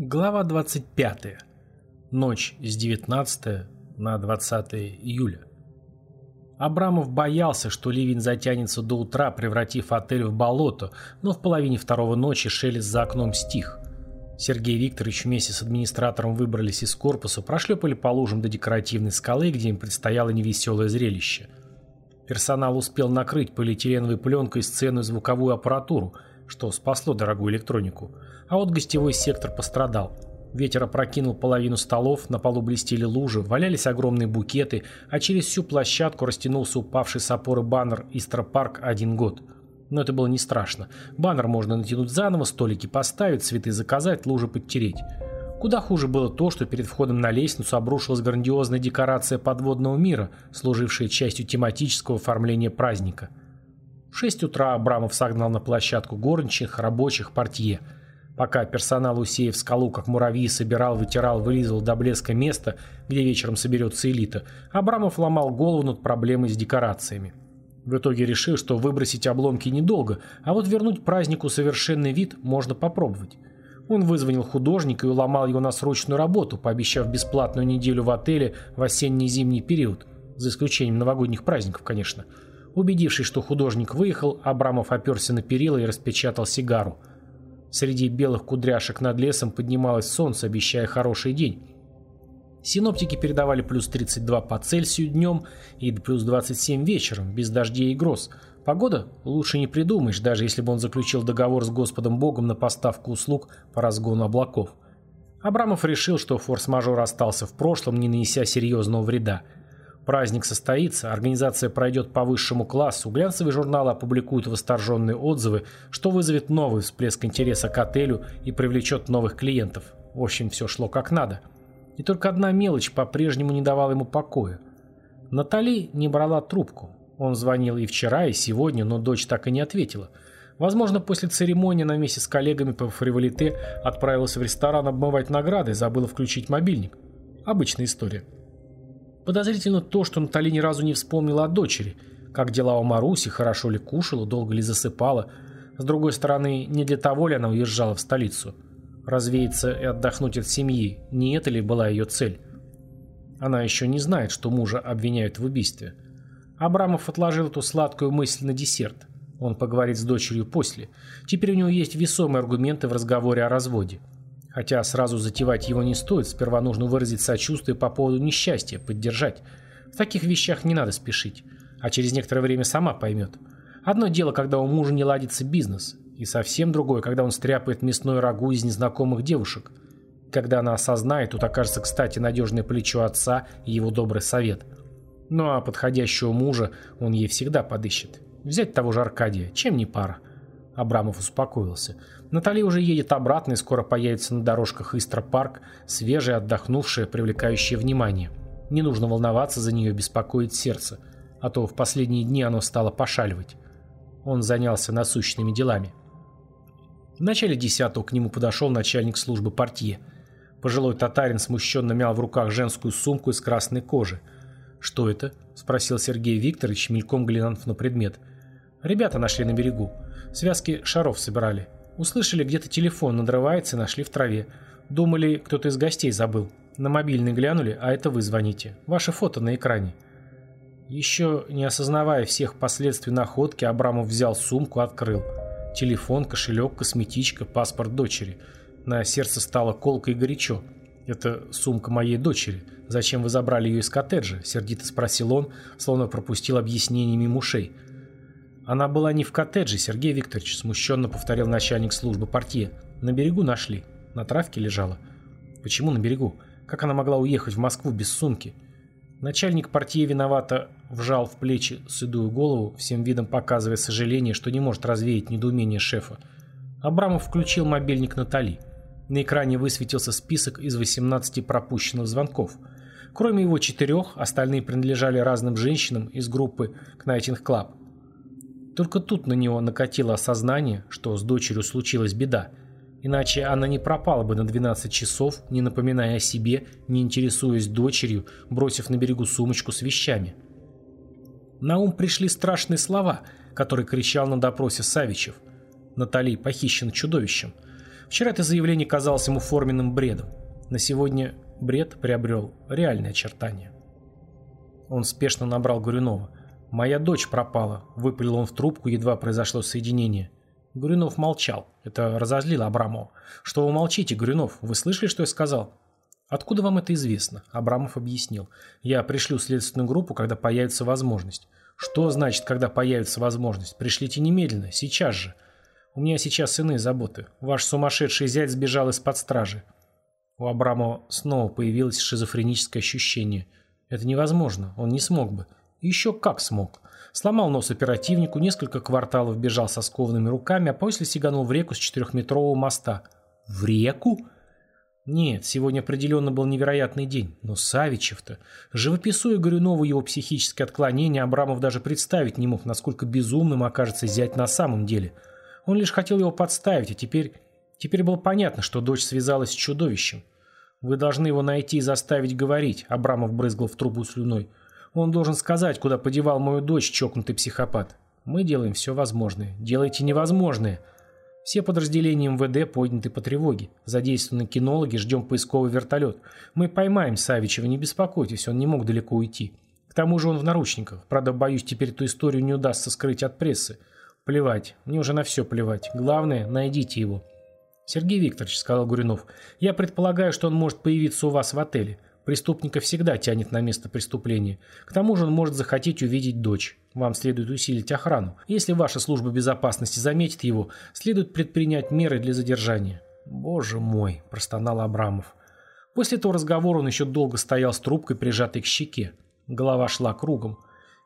Глава 25. Ночь с 19 на 20 июля. Абрамов боялся, что ливень затянется до утра, превратив отель в болото, но в половине второго ночи шелест за окном стих. Сергей Викторович вместе с администратором выбрались из корпуса, прошлепали по лужам до декоративной скалы, где им предстояло невеселое зрелище. Персонал успел накрыть полиэтиленовой пленкой сцену и звуковую аппаратуру, что спасло дорогую электронику – а вот гостевой сектор пострадал. Ветер опрокинул половину столов, на полу блестели лужи, валялись огромные букеты, а через всю площадку растянулся упавший с опоры баннер «Истра Парк. Один год». Но это было не страшно. Баннер можно натянуть заново, столики поставить, цветы заказать, лужи подтереть. Куда хуже было то, что перед входом на лестницу обрушилась грандиозная декорация подводного мира, служившая частью тематического оформления праздника. В 6 утра Абрамов согнал на площадку горничных, рабочих, портье – Пока персонал, усеяв скалу, как муравьи, собирал, вытирал, вылизывал до блеска место, где вечером соберется элита, Абрамов ломал голову над проблемой с декорациями. В итоге решил, что выбросить обломки недолго, а вот вернуть празднику совершенный вид можно попробовать. Он вызвонил художника и уломал его на срочную работу, пообещав бесплатную неделю в отеле в осенне-зимний период, за исключением новогодних праздников, конечно. Убедившись, что художник выехал, Абрамов оперся на перила и распечатал сигару – Среди белых кудряшек над лесом поднималось солнце, обещая хороший день. Синоптики передавали плюс 32 по Цельсию днем и плюс 27 вечером, без дождей и гроз. Погода лучше не придумаешь, даже если бы он заключил договор с Господом Богом на поставку услуг по разгону облаков. Абрамов решил, что форс-мажор остался в прошлом, не нанеся серьезного вреда – Праздник состоится, организация пройдет по высшему классу, глянцевые журналы опубликуют восторженные отзывы, что вызовет новый всплеск интереса к отелю и привлечет новых клиентов. В общем, все шло как надо. И только одна мелочь по-прежнему не давала ему покоя. Натали не брала трубку. Он звонил и вчера, и сегодня, но дочь так и не ответила. Возможно, после церемонии она вместе с коллегами по фриволите отправилась в ресторан обмывать награды, забыла включить мобильник. Обычная история. Подозрительно то, что Натали ни разу не вспомнила о дочери. Как дела у Маруси, хорошо ли кушала, долго ли засыпала. С другой стороны, не для того ли она уезжала в столицу. Развеяться и отдохнуть от семьи, не это ли была ее цель? Она еще не знает, что мужа обвиняют в убийстве. Абрамов отложил эту сладкую мысль на десерт. Он поговорит с дочерью после. Теперь у него есть весомые аргументы в разговоре о разводе. Хотя сразу затевать его не стоит, сперва нужно выразить сочувствие по поводу несчастья, поддержать. В таких вещах не надо спешить, а через некоторое время сама поймет. Одно дело, когда у мужа не ладится бизнес, и совсем другое, когда он стряпает мясной рагу из незнакомых девушек. Когда она осознает, тут окажется, кстати, надежное плечо отца и его добрый совет. Ну а подходящего мужа он ей всегда подыщет. Взять того же Аркадия, чем не пара. Абрамов успокоился. Натали уже едет обратно и скоро появится на дорожках Истра-парк, свежая, отдохнувшая, привлекающая внимание. Не нужно волноваться за нее, беспокоить сердце, а то в последние дни оно стало пошаливать. Он занялся насущными делами. В начале десятого к нему подошел начальник службы портье. Пожилой татарин смущенно мял в руках женскую сумку из красной кожи. «Что это?» – спросил Сергей Викторович, мельком глянув на предмет. «Ребята нашли на берегу. Связки шаров собирали. Услышали, где-то телефон надрывается и нашли в траве. Думали, кто-то из гостей забыл. На мобильный глянули, а это вы звоните. Ваше фото на экране. Еще не осознавая всех последствий находки, Абрамов взял сумку, открыл. Телефон, кошелек, косметичка, паспорт дочери. На сердце стало колко и горячо. «Это сумка моей дочери. Зачем вы забрали ее из коттеджа?» – сердито спросил он, словно пропустил объяснение мимо ушей. «Она была не в коттедже, Сергей Викторович», – смущенно повторил начальник службы портье. «На берегу нашли. На травке лежала». «Почему на берегу? Как она могла уехать в Москву без сумки?» Начальник портье виновато вжал в плечи седую голову, всем видом показывая сожаление, что не может развеять недоумение шефа. Абрамов включил мобильник Натали. На экране высветился список из 18 пропущенных звонков. Кроме его четырех, остальные принадлежали разным женщинам из группы Club. Только тут на него накатило осознание, что с дочерью случилась беда. Иначе она не пропала бы на 12 часов, не напоминая о себе, не интересуясь дочерью, бросив на берегу сумочку с вещами. На ум пришли страшные слова, которые кричал на допросе Савичев. Натали похищена чудовищем. Вчера это заявление казалось ему форменным бредом. На сегодня бред приобрел реальные очертания. Он спешно набрал Гурюнова. «Моя дочь пропала», — выпалил он в трубку, едва произошло соединение. Гурюнов молчал. Это разозлило Абрамова. «Что вы молчите, Гурюнов? Вы слышали, что я сказал?» «Откуда вам это известно?» Абрамов объяснил. «Я пришлю следственную группу, когда появится возможность». «Что значит, когда появится возможность? Пришлите немедленно, сейчас же». «У меня сейчас иные заботы. Ваш сумасшедший зять сбежал из-под стражи». У Абрамова снова появилось шизофреническое ощущение. «Это невозможно. Он не смог бы». «Еще как смог». Сломал нос оперативнику, несколько кварталов бежал со скованными руками, а после сиганул в реку с четырехметрового моста. «В реку?» Нет, сегодня определенно был невероятный день. Но Савичев-то... Живописуя Горюнову его психическое отклонение, Абрамов даже представить не мог, насколько безумным окажется зять на самом деле. Он лишь хотел его подставить, а теперь... Теперь было понятно, что дочь связалась с чудовищем. «Вы должны его найти и заставить говорить», — Абрамов брызгал в трубу слюной. «Он должен сказать, куда подевал мою дочь, чокнутый психопат. Мы делаем все возможное. Делайте невозможное». Все подразделения МВД подняты по тревоге. Задействованы кинологи, ждем поисковый вертолет. Мы поймаем Савичева, не беспокойтесь, он не мог далеко уйти. К тому же он в наручниках. Правда, боюсь, теперь эту историю не удастся скрыть от прессы. Плевать, мне уже на все плевать. Главное, найдите его. Сергей Викторович, сказал Гуринов, я предполагаю, что он может появиться у вас в отеле. Преступника всегда тянет на место преступления. К тому же он может захотеть увидеть дочь. Вам следует усилить охрану. Если ваша служба безопасности заметит его, следует предпринять меры для задержания. «Боже мой!» – простонал Абрамов. После этого разговора он еще долго стоял с трубкой, прижатой к щеке. Голова шла кругом.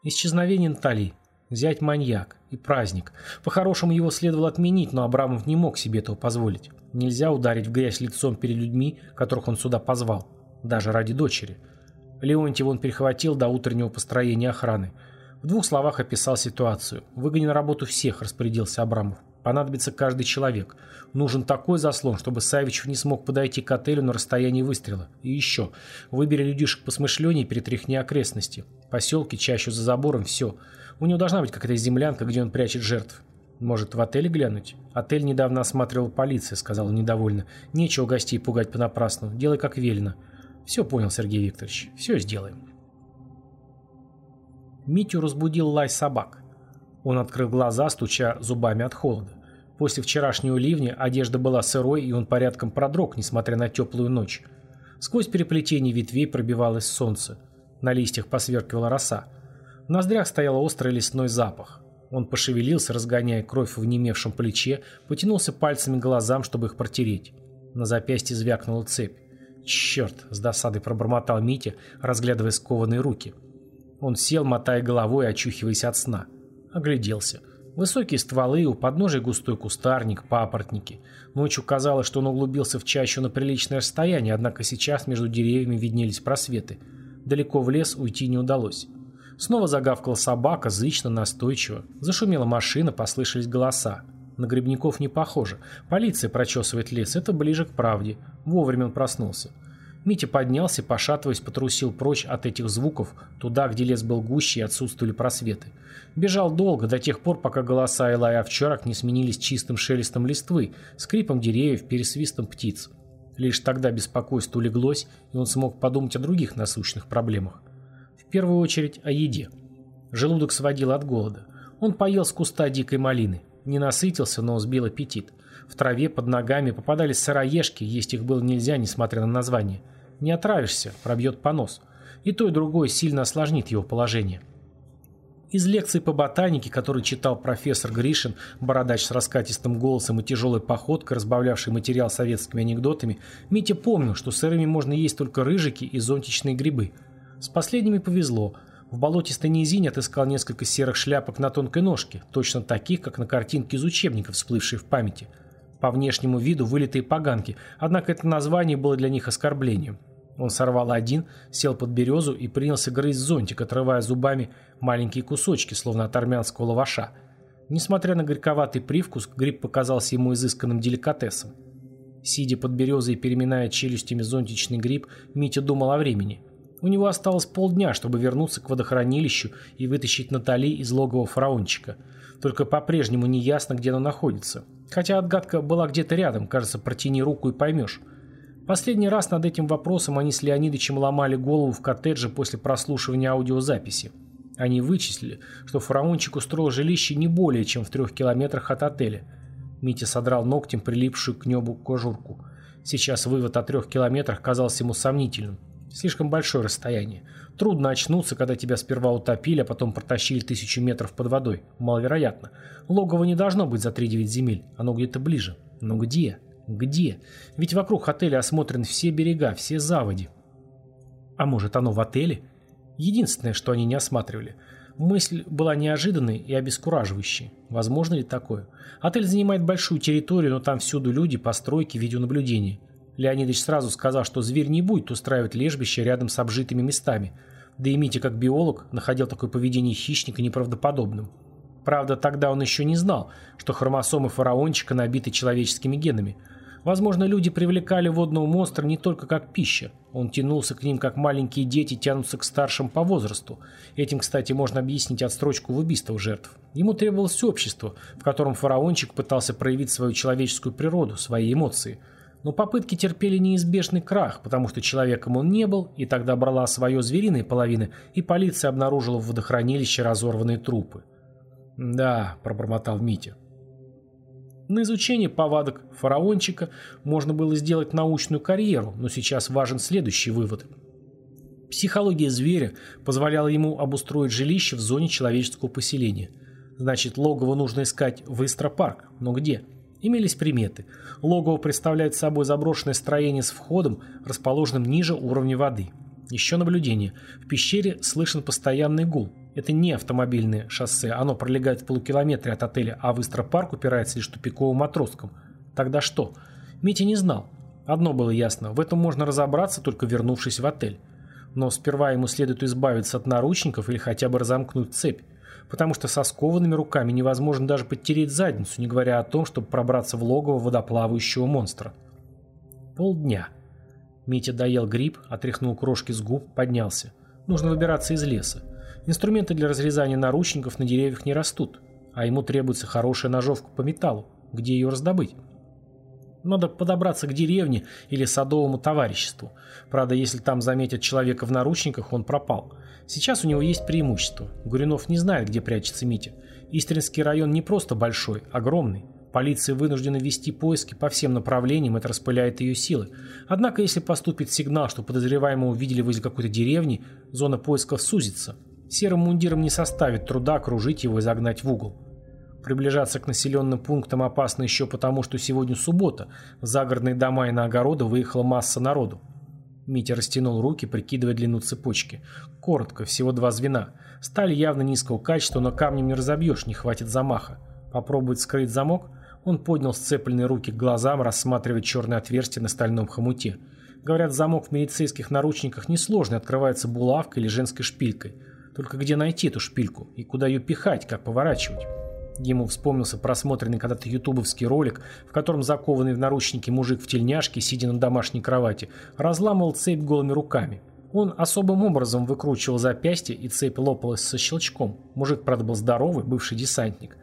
Исчезновение Натали. Зять маньяк. И праздник. По-хорошему его следовало отменить, но Абрамов не мог себе этого позволить. Нельзя ударить в грязь лицом перед людьми, которых он сюда позвал даже ради дочери. Леонтьев он перехватил до утреннего построения охраны. В двух словах описал ситуацию. «Выгони на работу всех», – распорядился Абрамов. «Понадобится каждый человек. Нужен такой заслон, чтобы Савичев не смог подойти к отелю на расстоянии выстрела. И еще. Выбери людишек посмышленнее и перетряхни окрестности. Поселки, чаще за забором, все. У него должна быть какая-то землянка, где он прячет жертв. Может, в отеле глянуть? Отель недавно осматривала полиция, сказала недовольно. Нечего гостей пугать понапрасну. Делай, как велено. Все понял, Сергей Викторович. Все сделаем. Митю разбудил лай собак. Он открыл глаза, стуча зубами от холода. После вчерашнего ливня одежда была сырой, и он порядком продрог, несмотря на теплую ночь. Сквозь переплетение ветвей пробивалось солнце. На листьях посверкивала роса. В ноздрях стоял острый лесной запах. Он пошевелился, разгоняя кровь в немевшем плече, потянулся пальцами к глазам, чтобы их протереть. На запястье звякнула цепь. «Черт!» – с досадой пробормотал Митя, разглядывая скованные руки. Он сел, мотая головой, очухиваясь от сна. Огляделся. Высокие стволы, у подножия густой кустарник, папоротники. Ночью казалось, что он углубился в чащу на приличное расстояние, однако сейчас между деревьями виднелись просветы. Далеко в лес уйти не удалось. Снова загавкала собака, зычно, настойчиво. Зашумела машина, послышались голоса. На грибников не похоже. Полиция прочесывает лес, это ближе к правде. Вовремя он проснулся. Митя поднялся, пошатываясь, потрусил прочь от этих звуков, туда, где лес был гуще и отсутствовали просветы. Бежал долго, до тех пор, пока голоса и лая овчарок не сменились чистым шелестом листвы, скрипом деревьев, пересвистом птиц. Лишь тогда беспокойство улеглось, и он смог подумать о других насущных проблемах. В первую очередь о еде. Желудок сводил от голода. Он поел с куста дикой малины. Не насытился, но сбил аппетит. В траве под ногами попадались сыроежки, есть их было нельзя, несмотря на название. Не отравишься, пробьет понос. И то, и другое сильно осложнит его положение. Из лекций по ботанике, которые читал профессор Гришин, бородач с раскатистым голосом и тяжелой походкой, разбавлявший материал советскими анекдотами, Митя помнил, что сырыми можно есть только рыжики и зонтичные грибы. С последними повезло – в болотистой низине отыскал несколько серых шляпок на тонкой ножке, точно таких, как на картинке из учебника, всплывшей в памяти. По внешнему виду вылитые поганки, однако это название было для них оскорблением. Он сорвал один, сел под березу и принялся грызть зонтик, отрывая зубами маленькие кусочки, словно от армянского лаваша. Несмотря на горьковатый привкус, гриб показался ему изысканным деликатесом. Сидя под березой и переминая челюстями зонтичный гриб, Митя думал о времени – у него осталось полдня, чтобы вернуться к водохранилищу и вытащить Натали из логова фараончика. Только по-прежнему не ясно, где она находится. Хотя отгадка была где-то рядом, кажется, протяни руку и поймешь. Последний раз над этим вопросом они с Леонидычем ломали голову в коттедже после прослушивания аудиозаписи. Они вычислили, что фараончик устроил жилище не более чем в трех километрах от отеля. Митя содрал ногтем прилипшую к небу кожурку. Сейчас вывод о трех километрах казался ему сомнительным. Слишком большое расстояние. Трудно очнуться, когда тебя сперва утопили, а потом протащили тысячу метров под водой. Маловероятно. Логово не должно быть за 3-9 земель. Оно где-то ближе. Но где? Где? Ведь вокруг отеля осмотрены все берега, все заводи. А может, оно в отеле? Единственное, что они не осматривали. Мысль была неожиданной и обескураживающей. Возможно ли такое? Отель занимает большую территорию, но там всюду люди, постройки, видеонаблюдение. Леонидович сразу сказал, что зверь не будет устраивать лежбище рядом с обжитыми местами. Да и Митя, как биолог, находил такое поведение хищника неправдоподобным. Правда, тогда он еще не знал, что хромосомы фараончика набиты человеческими генами. Возможно, люди привлекали водного монстра не только как пища. Он тянулся к ним, как маленькие дети тянутся к старшим по возрасту. Этим, кстати, можно объяснить отстрочку в убийствах жертв. Ему требовалось общество, в котором фараончик пытался проявить свою человеческую природу, свои эмоции – но попытки терпели неизбежный крах, потому что человеком он не был, и тогда брала свое звериной половины, и полиция обнаружила в водохранилище разорванные трупы. «Да», – пробормотал Митя. На изучение повадок фараончика можно было сделать научную карьеру, но сейчас важен следующий вывод. Психология зверя позволяла ему обустроить жилище в зоне человеческого поселения. Значит, логово нужно искать в Истропарк, но где? Имелись приметы. Логово представляет собой заброшенное строение с входом, расположенным ниже уровня воды. Еще наблюдение. В пещере слышен постоянный гул. Это не автомобильное шоссе, оно пролегает в полукилометре от отеля, а в Истропарк упирается лишь тупиковым отростком. Тогда что? Митя не знал. Одно было ясно, в этом можно разобраться, только вернувшись в отель. Но сперва ему следует избавиться от наручников или хотя бы разомкнуть цепь потому что со скованными руками невозможно даже подтереть задницу, не говоря о том, чтобы пробраться в логово водоплавающего монстра. Полдня. Митя доел гриб, отряхнул крошки с губ, поднялся. Нужно выбираться из леса. Инструменты для разрезания наручников на деревьях не растут, а ему требуется хорошая ножовка по металлу. Где ее раздобыть? Надо подобраться к деревне или садовому товариществу. Правда, если там заметят человека в наручниках, он пропал. Сейчас у него есть преимущество. Гуринов не знает, где прячется Митя. Истринский район не просто большой, огромный. Полиция вынуждена вести поиски по всем направлениям, это распыляет ее силы. Однако, если поступит сигнал, что подозреваемого увидели возле какой-то деревни, зона поисков сузится. Серым мундиром не составит труда окружить его и загнать в угол. Приближаться к населенным пунктам опасно еще потому, что сегодня суббота. В загородные дома и на огороды выехала масса народу. Митя растянул руки, прикидывая длину цепочки. Коротко, всего два звена. Сталь явно низкого качества, но камнем не разобьешь, не хватит замаха. Попробует скрыть замок? Он поднял сцепленные руки к глазам, рассматривая черное отверстие на стальном хомуте. Говорят, замок в милицейских наручниках несложный, открывается булавкой или женской шпилькой. Только где найти эту шпильку? И куда ее пихать, как поворачивать? Ему вспомнился просмотренный когда-то ютубовский ролик, в котором закованный в наручники мужик в тельняшке, сидя на домашней кровати, разламывал цепь голыми руками. Он особым образом выкручивал запястье, и цепь лопалась со щелчком. Мужик, правда, был здоровый, бывший десантник.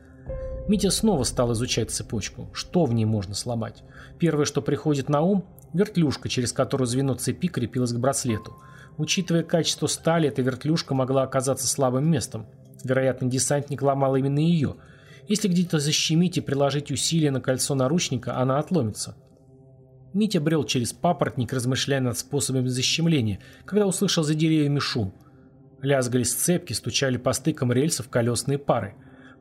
Митя снова стал изучать цепочку. Что в ней можно сломать? Первое, что приходит на ум – вертлюжка, через которую звено цепи крепилось к браслету. Учитывая качество стали, эта вертлюжка могла оказаться слабым местом. Вероятно, десантник ломал именно ее – если где-то защемить и приложить усилие на кольцо наручника, она отломится. Митя брел через папоротник, размышляя над способами защемления, когда услышал за деревьями шум. Лязгали сцепки, стучали по стыкам рельсов колесные пары.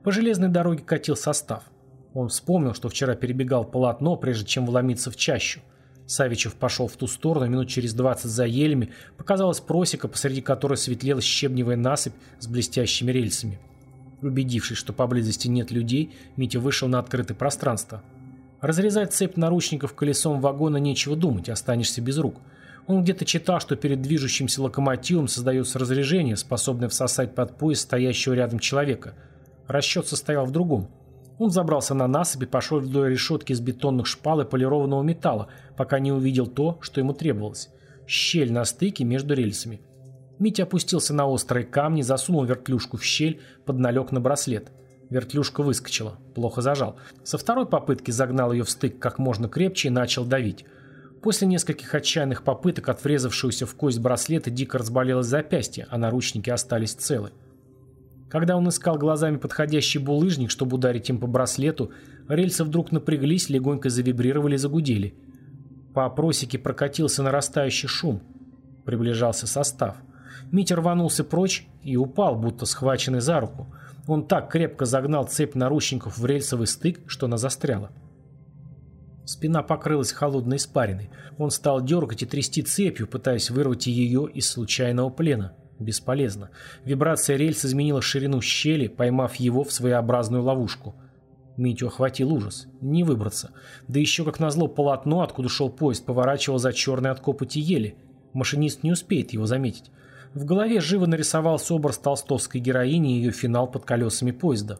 По железной дороге катил состав. Он вспомнил, что вчера перебегал полотно, прежде чем вломиться в чащу. Савичев пошел в ту сторону, минут через двадцать за елями показалась просека, посреди которой светлела щебневая насыпь с блестящими рельсами. Убедившись, что поблизости нет людей, Митя вышел на открытое пространство. Разрезать цепь наручников колесом вагона нечего думать, останешься без рук. Он где-то читал, что перед движущимся локомотивом создается разрежение, способное всосать под пояс стоящего рядом человека. Расчет состоял в другом. Он забрался на насыпь и пошел вдоль решетки из бетонных шпал и полированного металла, пока не увидел то, что ему требовалось. Щель на стыке между рельсами. Митя опустился на острые камни, засунул вертлюжку в щель, подналег на браслет. Вертлюшка выскочила. Плохо зажал. Со второй попытки загнал ее в стык как можно крепче и начал давить. После нескольких отчаянных попыток от врезавшегося в кость браслета дико разболелось запястье, а наручники остались целы. Когда он искал глазами подходящий булыжник, чтобы ударить им по браслету, рельсы вдруг напряглись, легонько завибрировали и загудели. По просеке прокатился нарастающий шум. Приближался состав. Митя рванулся прочь и упал, будто схваченный за руку. Он так крепко загнал цепь наручников в рельсовый стык, что она застряла. Спина покрылась холодной испариной. Он стал дергать и трясти цепью, пытаясь вырвать ее из случайного плена. Бесполезно. Вибрация рельс изменила ширину щели, поймав его в своеобразную ловушку. Митю охватил ужас. Не выбраться. Да еще как назло полотно, откуда шел поезд, поворачивал за черной от копоти ели. Машинист не успеет его заметить. В голове живо нарисовался образ толстовской героини и ее финал под колесами поезда.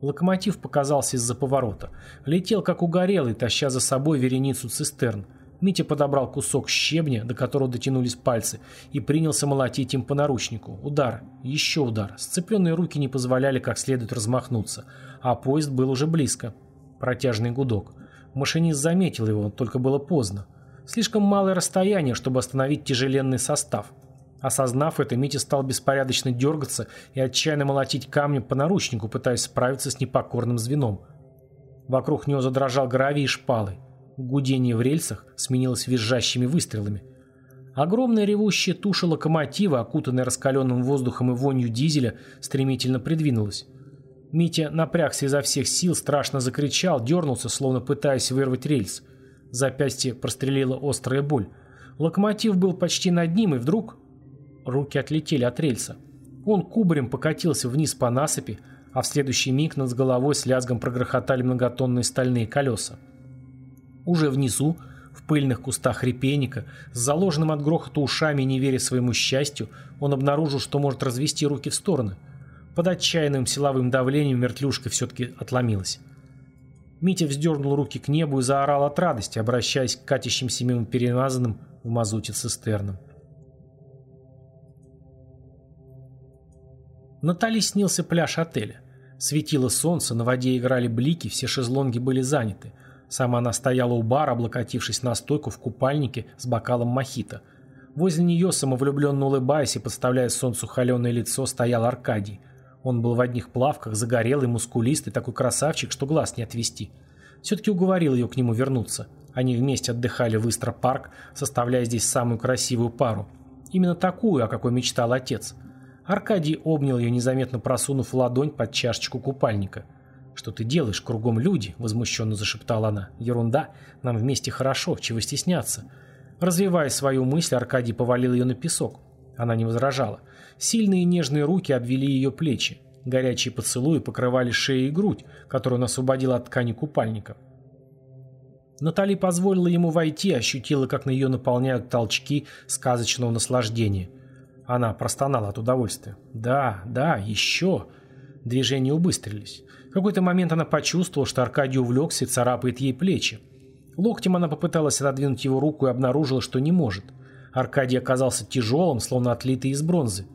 Локомотив показался из-за поворота. Летел как угорелый, таща за собой вереницу цистерн. Митя подобрал кусок щебня, до которого дотянулись пальцы, и принялся молотить им по наручнику. Удар, еще удар. Сцепленные руки не позволяли как следует размахнуться, а поезд был уже близко. Протяжный гудок. Машинист заметил его, только было поздно. Слишком малое расстояние, чтобы остановить тяжеленный состав. Осознав это, Митя стал беспорядочно дергаться и отчаянно молотить камнем по наручнику, пытаясь справиться с непокорным звеном. Вокруг него задрожал гравий и шпалы. Гудение в рельсах сменилось визжащими выстрелами. Огромная ревущая туша локомотива, окутанная раскаленным воздухом и вонью дизеля, стремительно придвинулась. Митя напрягся изо всех сил, страшно закричал, дернулся, словно пытаясь вырвать рельс. Запястье прострелила острая боль. Локомотив был почти над ним, и вдруг Руки отлетели от рельса. Он кубарем покатился вниз по насыпи, а в следующий миг над головой с лязгом прогрохотали многотонные стальные колеса. Уже внизу, в пыльных кустах репейника, с заложенным от грохота ушами не веря своему счастью, он обнаружил, что может развести руки в стороны. Под отчаянным силовым давлением вертлюшка все-таки отломилась. Митя вздернул руки к небу и заорал от радости, обращаясь к катящимся мимо перемазанным в мазуте цистернам. Натали снился пляж отеля. Светило солнце, на воде играли блики, все шезлонги были заняты. Сама она стояла у бара, облокотившись на стойку в купальнике с бокалом мохито. Возле нее, самовлюбленно улыбаясь и подставляя солнцу холеное лицо, стоял Аркадий. Он был в одних плавках, загорелый, мускулистый, такой красавчик, что глаз не отвести. Все-таки уговорил ее к нему вернуться. Они вместе отдыхали в Истра-парк, составляя здесь самую красивую пару. Именно такую, о какой мечтал отец – Аркадий обнял ее, незаметно просунув ладонь под чашечку купальника. «Что ты делаешь? Кругом люди!» – возмущенно зашептала она. «Ерунда! Нам вместе хорошо, чего стесняться!» Развивая свою мысль, Аркадий повалил ее на песок. Она не возражала. Сильные нежные руки обвели ее плечи. Горячие поцелуи покрывали шею и грудь, которую он освободил от ткани купальника. Натали позволила ему войти, ощутила, как на ее наполняют толчки сказочного наслаждения – она простонала от удовольствия. «Да, да, еще!» Движения убыстрились. В какой-то момент она почувствовала, что Аркадий увлекся и царапает ей плечи. Локтем она попыталась отодвинуть его руку и обнаружила, что не может. Аркадий оказался тяжелым, словно отлитый из бронзы.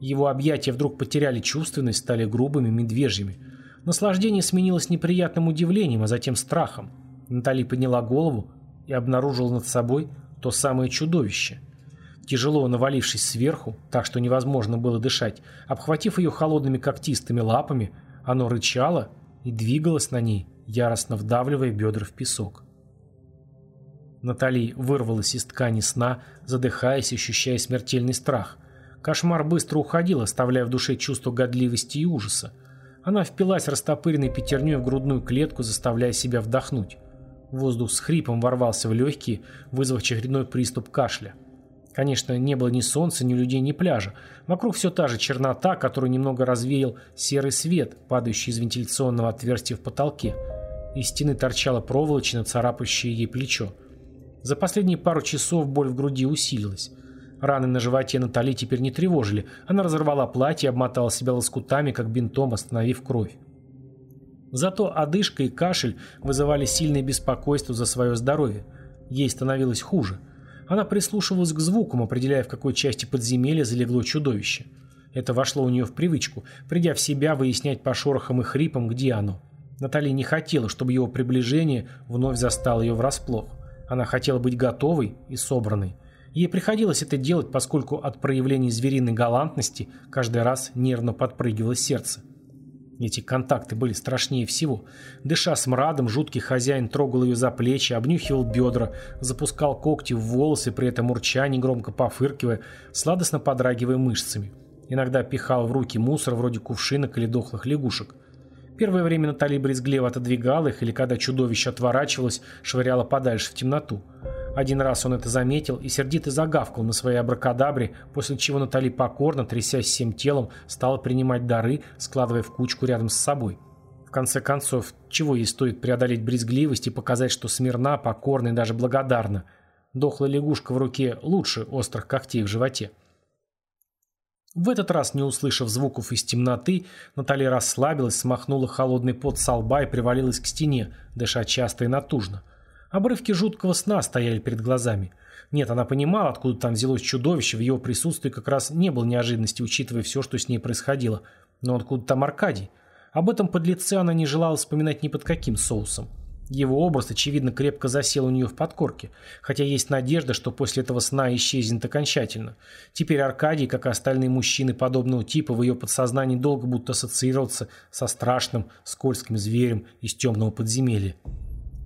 Его объятия вдруг потеряли чувственность, стали грубыми, медвежьими. Наслаждение сменилось неприятным удивлением, а затем страхом. Натали подняла голову и обнаружила над собой то самое чудовище – Тяжело навалившись сверху, так что невозможно было дышать, обхватив ее холодными когтистыми лапами, оно рычало и двигалось на ней, яростно вдавливая бедра в песок. Натали вырвалась из ткани сна, задыхаясь, ощущая смертельный страх. Кошмар быстро уходил, оставляя в душе чувство годливости и ужаса. Она впилась растопыренной пятерней в грудную клетку, заставляя себя вдохнуть. Воздух с хрипом ворвался в легкие, вызвав очередной приступ кашля. Конечно, не было ни солнца, ни людей, ни пляжа. Вокруг все та же чернота, которую немного развеял серый свет, падающий из вентиляционного отверстия в потолке. Из стены торчала проволочина, царапающая ей плечо. За последние пару часов боль в груди усилилась. Раны на животе Натали теперь не тревожили. Она разорвала платье и обмотала себя лоскутами, как бинтом, остановив кровь. Зато одышка и кашель вызывали сильное беспокойство за свое здоровье. Ей становилось хуже. Она прислушивалась к звукам, определяя, в какой части подземелья залегло чудовище. Это вошло у нее в привычку, придя в себя выяснять по шорохам и хрипам, где оно. Натали не хотела, чтобы его приближение вновь застало ее врасплох. Она хотела быть готовой и собранной. Ей приходилось это делать, поскольку от проявлений звериной галантности каждый раз нервно подпрыгивало сердце. Эти контакты были страшнее всего. Дыша смрадом, жуткий хозяин трогал ее за плечи, обнюхивал бедра, запускал когти в волосы, при этом урча, негромко пофыркивая, сладостно подрагивая мышцами. Иногда пихал в руки мусор вроде кувшинок или дохлых лягушек. Первое время Натали брезгливо отодвигала их, или когда чудовище отворачивалось, швыряла подальше в темноту. Один раз он это заметил и сердито загавкал на своей абракадабре, после чего Натали покорно, трясясь всем телом, стала принимать дары, складывая в кучку рядом с собой. В конце концов, чего ей стоит преодолеть брезгливость и показать, что смирна, покорна и даже благодарна. Дохлая лягушка в руке лучше острых когтей в животе. В этот раз, не услышав звуков из темноты, Наталья расслабилась, смахнула холодный пот со лба и привалилась к стене, дыша часто и натужно. Обрывки жуткого сна стояли перед глазами. Нет, она понимала, откуда там взялось чудовище, в его присутствии как раз не было неожиданности, учитывая все, что с ней происходило. Но откуда там Аркадий? Об этом подлеце она не желала вспоминать ни под каким соусом. Его образ, очевидно, крепко засел у нее в подкорке, хотя есть надежда, что после этого сна исчезнет окончательно. Теперь Аркадий, как и остальные мужчины подобного типа, в ее подсознании долго будут ассоциироваться со страшным, скользким зверем из темного подземелья.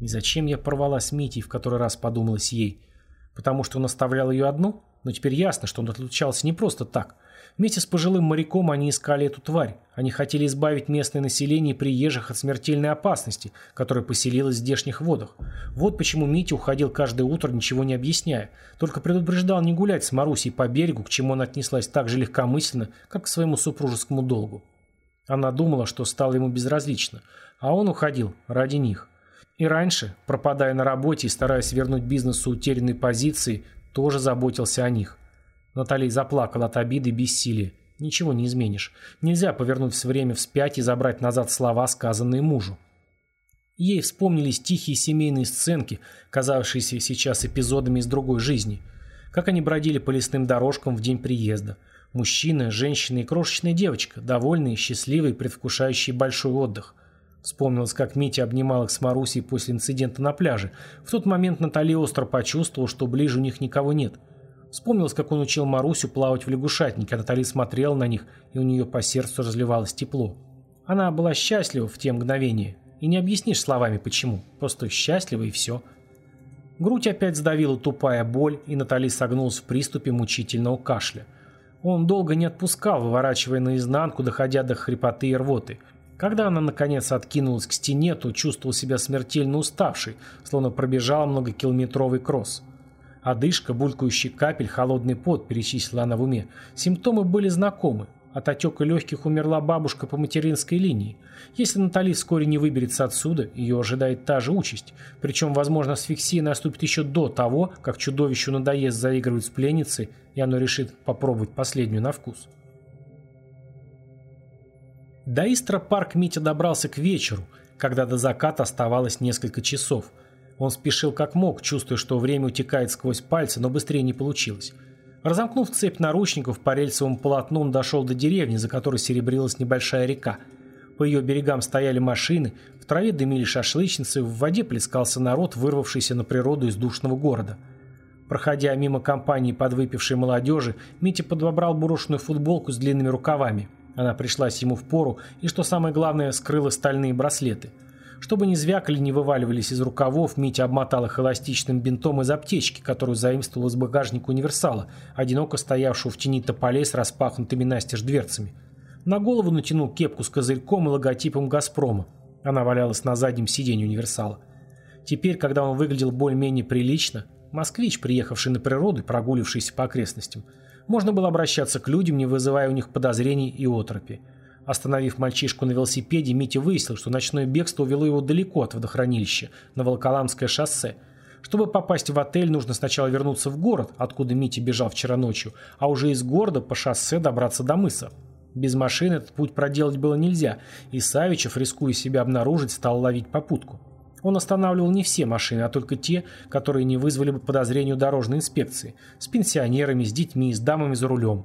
И зачем я порвала с Митей, в который раз подумалось ей? Потому что он оставлял ее одну? Но теперь ясно, что он отлучался не просто так. Вместе с пожилым моряком они искали эту тварь. Они хотели избавить местное население и приезжих от смертельной опасности, которая поселилась в здешних водах. Вот почему Митя уходил каждое утро, ничего не объясняя. Только предупреждал не гулять с Марусей по берегу, к чему она отнеслась так же легкомысленно, как к своему супружескому долгу. Она думала, что стало ему безразлично, а он уходил ради них. И раньше, пропадая на работе и стараясь вернуть бизнесу утерянной позиции, тоже заботился о них. Натали заплакала от обиды и бессилия. Ничего не изменишь. Нельзя повернуть все время вспять и забрать назад слова, сказанные мужу. Ей вспомнились тихие семейные сценки, казавшиеся сейчас эпизодами из другой жизни. Как они бродили по лесным дорожкам в день приезда. Мужчина, женщина и крошечная девочка, довольные, счастливые, предвкушающие большой отдых. Вспомнилось, как Митя обнимал их с Марусей после инцидента на пляже. В тот момент Натали остро почувствовал, что ближе у них никого нет. Вспомнилось, как он учил Марусю плавать в лягушатнике, а Натали смотрела на них, и у нее по сердцу разливалось тепло. Она была счастлива в те мгновения. И не объяснишь словами почему. Просто счастлива и все. Грудь опять сдавила тупая боль, и Натали согнулась в приступе мучительного кашля. Он долго не отпускал, выворачивая наизнанку, доходя до хрипоты и рвоты – когда она, наконец, откинулась к стене, то чувствовал себя смертельно уставшей, словно пробежал многокилометровый кросс. Одышка, булькающий капель, холодный пот, перечислила она в уме. Симптомы были знакомы. От отека легких умерла бабушка по материнской линии. Если Натали вскоре не выберется отсюда, ее ожидает та же участь. Причем, возможно, асфиксия наступит еще до того, как чудовищу надоест заигрывать с пленницей, и оно решит попробовать последнюю на вкус. До Истра-парк Митя добрался к вечеру, когда до заката оставалось несколько часов. Он спешил как мог, чувствуя, что время утекает сквозь пальцы, но быстрее не получилось. Разомкнув цепь наручников, по рельсовому полотну он дошел до деревни, за которой серебрилась небольшая река. По ее берегам стояли машины, в траве дымили шашлычницы, в воде плескался народ, вырвавшийся на природу из душного города. Проходя мимо компании подвыпившей молодежи, Митя подобрал брошенную футболку с длинными рукавами – она пришлась ему в пору и, что самое главное, скрыла стальные браслеты. Чтобы не звякали, не вываливались из рукавов, Митя обмотал их эластичным бинтом из аптечки, которую заимствовал из багажника универсала, одиноко стоявшего в тени тополей с распахнутыми настежь дверцами. На голову натянул кепку с козырьком и логотипом «Газпрома». Она валялась на заднем сиденье универсала. Теперь, когда он выглядел более-менее прилично, москвич, приехавший на природу и прогулившийся по окрестностям – можно было обращаться к людям, не вызывая у них подозрений и отропи. Остановив мальчишку на велосипеде, Митя выяснил, что ночное бегство увело его далеко от водохранилища, на Волоколамское шоссе. Чтобы попасть в отель, нужно сначала вернуться в город, откуда Митя бежал вчера ночью, а уже из города по шоссе добраться до мыса. Без машины этот путь проделать было нельзя, и Савичев, рискуя себя обнаружить, стал ловить попутку. Он останавливал не все машины, а только те, которые не вызвали бы подозрения у дорожной инспекции, с пенсионерами, с детьми, с дамами за рулем.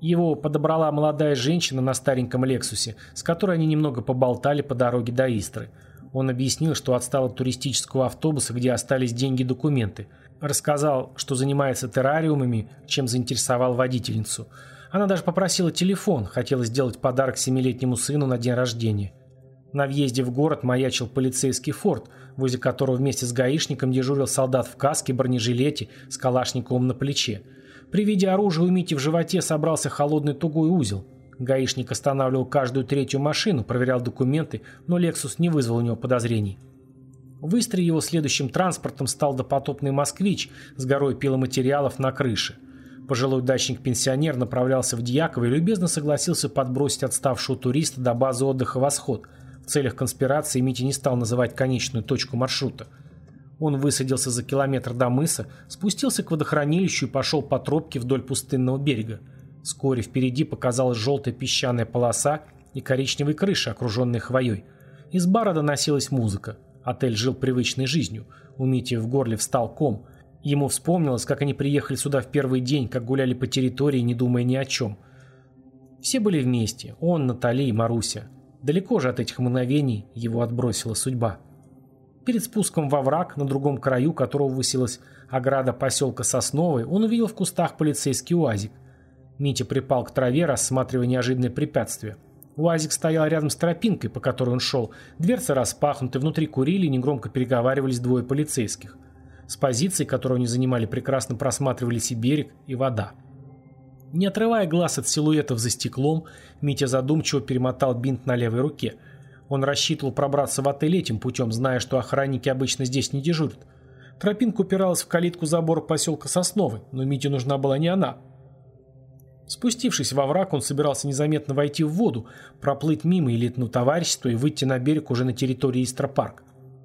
Его подобрала молодая женщина на стареньком «Лексусе», с которой они немного поболтали по дороге до Истры. Он объяснил, что отстал от туристического автобуса, где остались деньги и документы. Рассказал, что занимается террариумами, чем заинтересовал водительницу. Она даже попросила телефон, хотела сделать подарок семилетнему сыну на день рождения. На въезде в город маячил полицейский форт, возле которого вместе с гаишником дежурил солдат в каске, бронежилете, с калашниковым на плече. При виде оружия у Мити в животе собрался холодный тугой узел. Гаишник останавливал каждую третью машину, проверял документы, но «Лексус» не вызвал у него подозрений. В Истре его следующим транспортом стал допотопный «Москвич» с горой пиломатериалов на крыше. Пожилой дачник-пенсионер направлялся в Дьяково и любезно согласился подбросить отставшего туриста до базы отдыха «Восход». Целях конспирации Мити не стал называть конечную точку маршрута – он высадился за километр до мыса, спустился к водохранилищу и пошел по тропке вдоль пустынного берега. Вскоре впереди показалась желтая песчаная полоса и коричневые крыши, окруженные хвоей. Из бара доносилась музыка. Отель жил привычной жизнью. У Мити в горле встал ком. Ему вспомнилось, как они приехали сюда в первый день, как гуляли по территории, не думая ни о чем. Все были вместе. Он, Натали и Маруся. Далеко же от этих мгновений его отбросила судьба. Перед спуском во враг, на другом краю которого высилась ограда поселка Сосновый, он увидел в кустах полицейский УАЗик. Митя припал к траве, рассматривая неожиданное препятствие. УАЗик стоял рядом с тропинкой, по которой он шел. Дверцы распахнуты, внутри курили и негромко переговаривались двое полицейских. С позиции, которую они занимали, прекрасно просматривались и берег, и вода. Не отрывая глаз от силуэтов за стеклом, Митя задумчиво перемотал бинт на левой руке – он рассчитывал пробраться в отель этим путем, зная, что охранники обычно здесь не дежурят. Тропинка упиралась в калитку забора поселка Сосновый, но Мите нужна была не она. Спустившись во враг, он собирался незаметно войти в воду, проплыть мимо элитного товарищества и выйти на берег уже на территории Истропарк.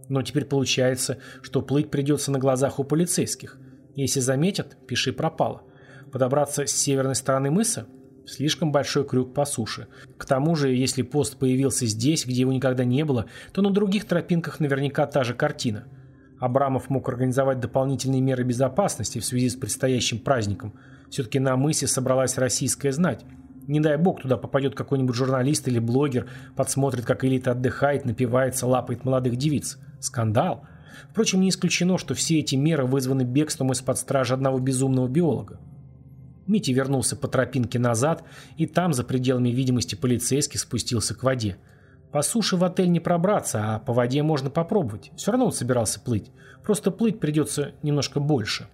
Но теперь получается, что плыть придется на глазах у полицейских. Если заметят, пиши пропало. Подобраться с северной стороны мыса Слишком большой крюк по суше. К тому же, если пост появился здесь, где его никогда не было, то на других тропинках наверняка та же картина. Абрамов мог организовать дополнительные меры безопасности в связи с предстоящим праздником. Все-таки на мысе собралась российская знать. Не дай бог туда попадет какой-нибудь журналист или блогер, подсмотрит, как элита отдыхает, напивается, лапает молодых девиц. Скандал. Впрочем, не исключено, что все эти меры вызваны бегством из-под стражи одного безумного биолога. Мити вернулся по тропинке назад, и там, за пределами видимости полицейских, спустился к воде. По суше в отель не пробраться, а по воде можно попробовать. Все равно он собирался плыть. Просто плыть придется немножко больше.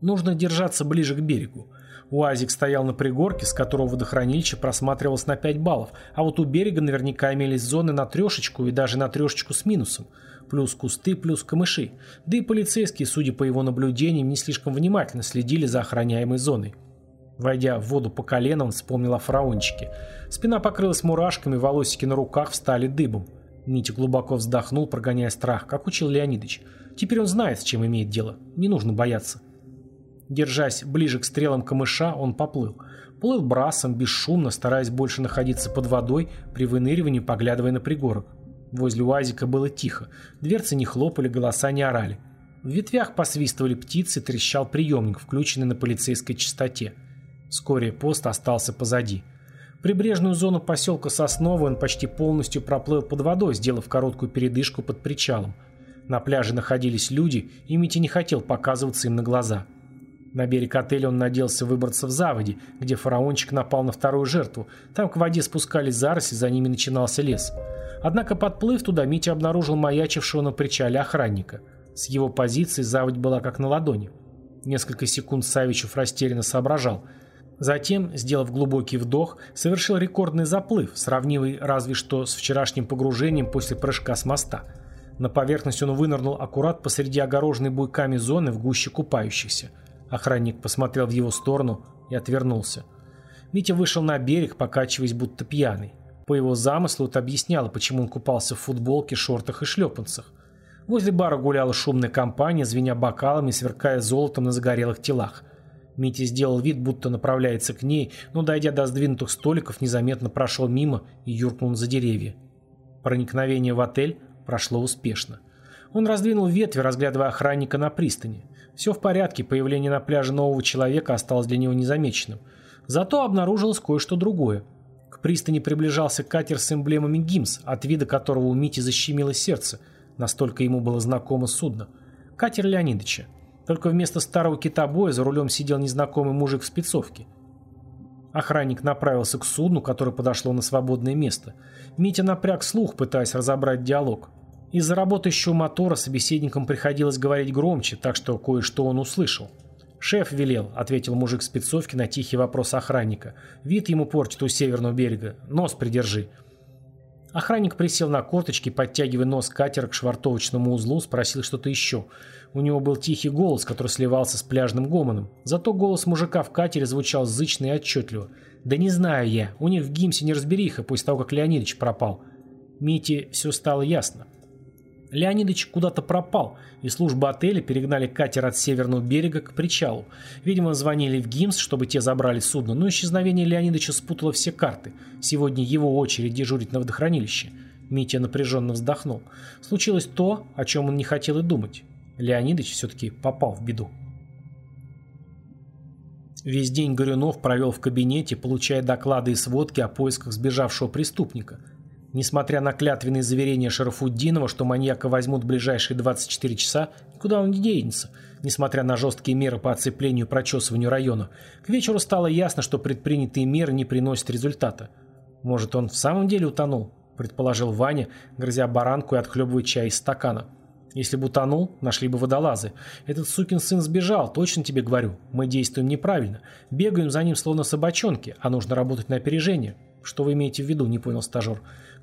Нужно держаться ближе к берегу. УАЗик стоял на пригорке, с которого водохранилище просматривалось на 5 баллов, а вот у берега наверняка имелись зоны на трешечку и даже на трешечку с минусом – плюс кусты, плюс камыши. Да и полицейские, судя по его наблюдениям, не слишком внимательно следили за охраняемой зоной. Войдя в воду по колено, он вспомнил о фараончике. Спина покрылась мурашками, волосики на руках встали дыбом. Митя глубоко вздохнул, прогоняя страх, как учил Леонидыч. Теперь он знает, с чем имеет дело. Не нужно бояться. Держась ближе к стрелам камыша, он поплыл. Плыл брасом, бесшумно, стараясь больше находиться под водой, при выныривании поглядывая на пригорок. Возле УАЗика было тихо. Дверцы не хлопали, голоса не орали. В ветвях посвистывали птицы, трещал приемник, включенный на полицейской частоте. Вскоре пост остался позади. Прибрежную зону поселка Сосновый он почти полностью проплыл под водой, сделав короткую передышку под причалом. На пляже находились люди, и Мити не хотел показываться им на глаза. На берег отеля он надеялся выбраться в заводе, где фараончик напал на вторую жертву. Там к воде спускались заросли, за ними начинался лес. Однако, подплыв туда, Митя обнаружил маячившего на причале охранника. С его позиции заводь была как на ладони. Несколько секунд Савичев растерянно соображал. Затем, сделав глубокий вдох, совершил рекордный заплыв, сравнивый разве что с вчерашним погружением после прыжка с моста. На поверхность он вынырнул аккурат посреди огороженной буйками зоны в гуще купающихся. Охранник посмотрел в его сторону и отвернулся. Митя вышел на берег, покачиваясь будто пьяный. По его замыслу это объясняло, почему он купался в футболке, шортах и шлепанцах. Возле бара гуляла шумная компания, звеня бокалами и сверкая золотом на загорелых телах. Митя сделал вид, будто направляется к ней, но, дойдя до сдвинутых столиков, незаметно прошел мимо и юркнул за деревья. Проникновение в отель прошло успешно. Он раздвинул ветви, разглядывая охранника на пристани. Все в порядке, появление на пляже нового человека осталось для него незамеченным. Зато обнаружилось кое-что другое. К пристани приближался катер с эмблемами ГИМС, от вида которого у Мити защемило сердце, настолько ему было знакомо судно. Катер Леонидовича. Только вместо старого китобоя за рулем сидел незнакомый мужик в спецовке. Охранник направился к судну, которое подошло на свободное место. Митя напряг слух, пытаясь разобрать диалог. Из-за работающего мотора собеседникам приходилось говорить громче, так что кое-что он услышал. «Шеф велел», — ответил мужик спецовки на тихий вопрос охранника. «Вид ему портит у северного берега. Нос придержи». Охранник присел на корточки, подтягивая нос катера к швартовочному узлу, спросил что-то еще. У него был тихий голос, который сливался с пляжным гомоном. Зато голос мужика в катере звучал зычно и отчетливо. «Да не знаю я. У них в Гимсе неразбериха после того, как Леонидович пропал». Мите все стало ясно. Леонидович куда-то пропал, и служба отеля перегнали катер от северного берега к причалу. Видимо, звонили в ГИМС, чтобы те забрали судно, но исчезновение Леонидовича спутало все карты. Сегодня его очередь дежурить на водохранилище. Митя напряженно вздохнул. Случилось то, о чем он не хотел и думать. Леонидович все-таки попал в беду. Весь день Горюнов провел в кабинете, получая доклады и сводки о поисках сбежавшего преступника – Несмотря на клятвенные заверения Шарафуддинова, что маньяка возьмут в ближайшие 24 часа, никуда он не денется, несмотря на жесткие меры по оцеплению и прочесыванию района, к вечеру стало ясно, что предпринятые меры не приносят результата. «Может, он в самом деле утонул?» – предположил Ваня, грызя баранку и отхлебывая чай из стакана. «Если бы утонул, нашли бы водолазы. Этот сукин сын сбежал, точно тебе говорю. Мы действуем неправильно. Бегаем за ним словно собачонки, а нужно работать на опережение». «Что вы имеете в виду?» – не понял стажер.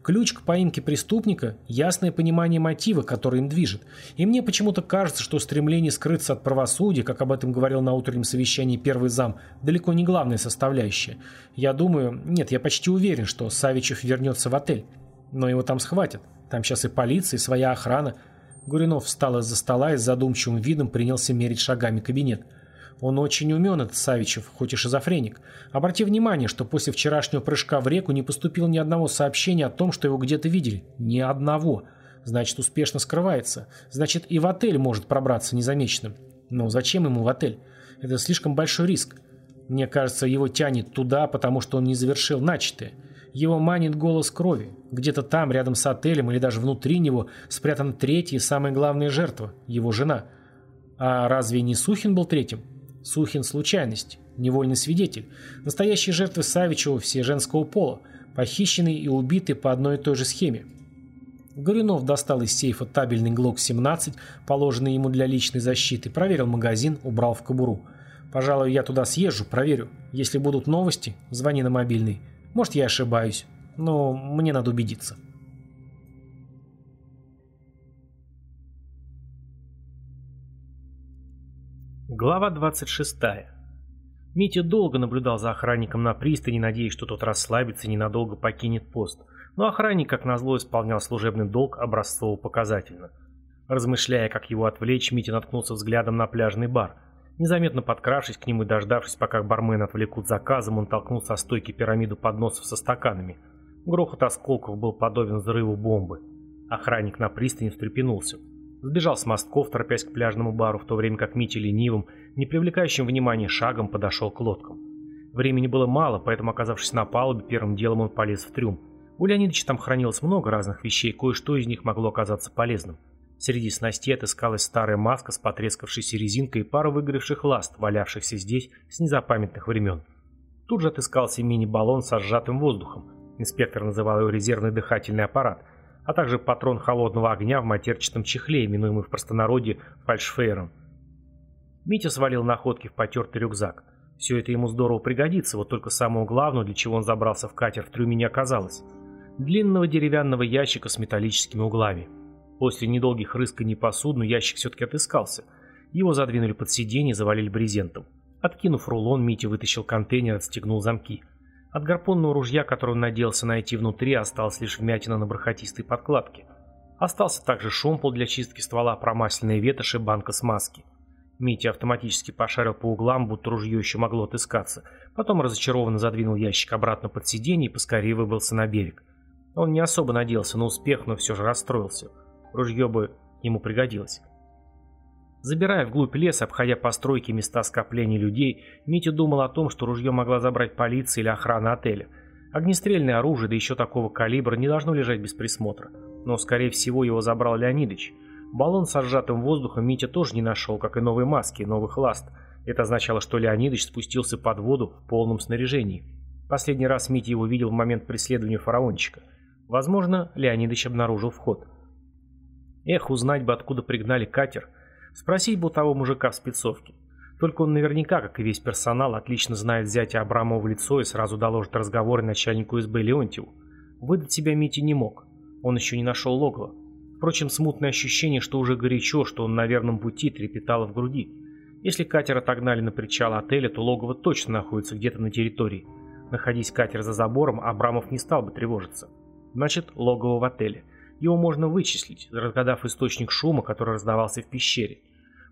Ключ к поимке преступника – ясное понимание мотива, который им движет. И мне почему-то кажется, что стремление скрыться от правосудия, как об этом говорил на утреннем совещании первый зам, далеко не главная составляющая. Я думаю, нет, я почти уверен, что Савичев вернется в отель. Но его там схватят. Там сейчас и полиция, и своя охрана. Гуринов встал из-за стола и с задумчивым видом принялся мерить шагами кабинет. Он очень умен, этот Савичев, хоть и шизофреник. Обрати внимание, что после вчерашнего прыжка в реку не поступило ни одного сообщения о том, что его где-то видели. Ни одного. Значит, успешно скрывается. Значит, и в отель может пробраться незамеченным. Но зачем ему в отель? Это слишком большой риск. Мне кажется, его тянет туда, потому что он не завершил начатое. Его манит голос крови. Где-то там, рядом с отелем или даже внутри него, спрятана третья и самая главная жертва – его жена. А разве не Сухин был третьим? Сухин – случайность, невольный свидетель. Настоящие жертвы Савичева все женского пола, похищенные и убиты по одной и той же схеме. Горюнов достал из сейфа табельный ГЛОК-17, положенный ему для личной защиты, проверил магазин, убрал в кобуру. «Пожалуй, я туда съезжу, проверю. Если будут новости, звони на мобильный. Может, я ошибаюсь, но мне надо убедиться». Глава 26. Митя долго наблюдал за охранником на пристани, надеясь, что тот расслабится и ненадолго покинет пост. Но охранник, как назло, исполнял служебный долг образцово-показательно. Размышляя, как его отвлечь, Митя наткнулся взглядом на пляжный бар. Незаметно подкравшись к нему и дождавшись, пока бармен отвлекут заказом, он толкнул со стойки пирамиду подносов со стаканами. Грохот осколков был подобен взрыву бомбы. Охранник на пристани встрепенулся. Сбежал с мостков, торопясь к пляжному бару, в то время как Митя ленивым, не привлекающим внимания шагом подошел к лодкам. Времени было мало, поэтому, оказавшись на палубе, первым делом он полез в трюм. У Леонидовича там хранилось много разных вещей, кое-что из них могло оказаться полезным. Среди снастей отыскалась старая маска с потрескавшейся резинкой и пара выгоревших ласт, валявшихся здесь с незапамятных времен. Тут же отыскался мини-баллон со сжатым воздухом. Инспектор называл его резервный дыхательный аппарат – а также патрон холодного огня в матерчатом чехле, именуемый в простонародье фальшфейером. Митя свалил находки в потертый рюкзак. Все это ему здорово пригодится, вот только самого главного, для чего он забрался в катер, в трюме не оказалось. Длинного деревянного ящика с металлическими углами. После недолгих рысканий по судну ящик все-таки отыскался. Его задвинули под сиденье и завалили брезентом. Откинув рулон, Митя вытащил контейнер и отстегнул замки. От гарпунного ружья, которое он надеялся найти внутри, осталась лишь вмятина на бархатистой подкладке. Остался также шомпол для чистки ствола, промасленные ветошь и банка смазки. Митя автоматически пошарил по углам, будто ружье еще могло отыскаться. Потом разочарованно задвинул ящик обратно под сиденье и поскорее выбрался на берег. Он не особо надеялся на успех, но все же расстроился. Ружье бы ему пригодилось. Забирая вглубь леса, обходя постройки места скопления людей, Митя думал о том, что ружье могла забрать полиция или охрана отеля. Огнестрельное оружие, да еще такого калибра, не должно лежать без присмотра. Но, скорее всего, его забрал Леонидович. Баллон со сжатым воздухом Митя тоже не нашел, как и новые маски и новых ласт. Это означало, что Леонидович спустился под воду в полном снаряжении. Последний раз Митя его видел в момент преследования фараончика. Возможно, Леонидович обнаружил вход. Эх, узнать бы, откуда пригнали катер – Спросить бы у того мужика в спецовке. Только он наверняка, как и весь персонал, отлично знает зятя Абрамова в лицо и сразу доложит разговоры начальнику СБ Леонтьеву. Выдать себя Мити не мог. Он еще не нашел логово. Впрочем, смутное ощущение, что уже горячо, что он на верном пути, трепетало в груди. Если катер отогнали на причал отеля, то логово точно находится где-то на территории. Находясь катер за забором, Абрамов не стал бы тревожиться. Значит, логово в отеле. Его можно вычислить, разгадав источник шума, который раздавался в пещере.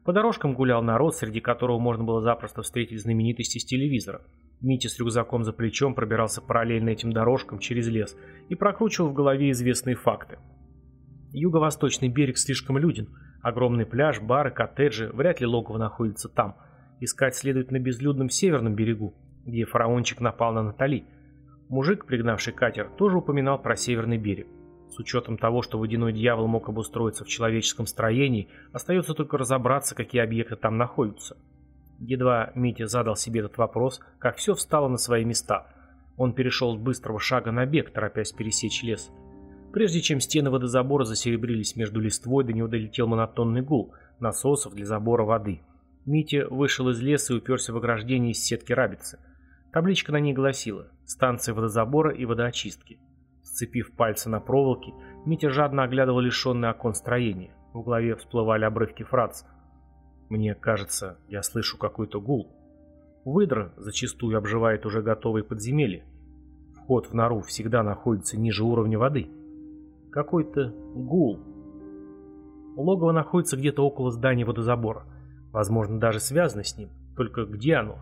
По дорожкам гулял народ, среди которого можно было запросто встретить знаменитости с телевизора. Митя с рюкзаком за плечом пробирался параллельно этим дорожкам через лес и прокручивал в голове известные факты. Юго-восточный берег слишком люден. Огромный пляж, бары, коттеджи, вряд ли логово находится там. Искать следует на безлюдном северном берегу, где фараончик напал на Натали. Мужик, пригнавший катер, тоже упоминал про северный берег. С учетом того, что водяной дьявол мог обустроиться в человеческом строении, остается только разобраться, какие объекты там находятся. Едва Митя задал себе этот вопрос, как все встало на свои места. Он перешел с быстрого шага на бег, торопясь пересечь лес. Прежде чем стены водозабора засеребрились между листвой, до него долетел монотонный гул насосов для забора воды. Митя вышел из леса и уперся в ограждение из сетки рабицы. Табличка на ней гласила «Станция водозабора и водоочистки». Сцепив пальцы на проволоке, Митя жадно оглядывал лишенный окон строения. В голове всплывали обрывки фраз. «Мне кажется, я слышу какой-то гул». Выдра зачастую обживает уже готовые подземелья. Вход в нору всегда находится ниже уровня воды. Какой-то гул. Логово находится где-то около здания водозабора. Возможно, даже связано с ним. Только где оно?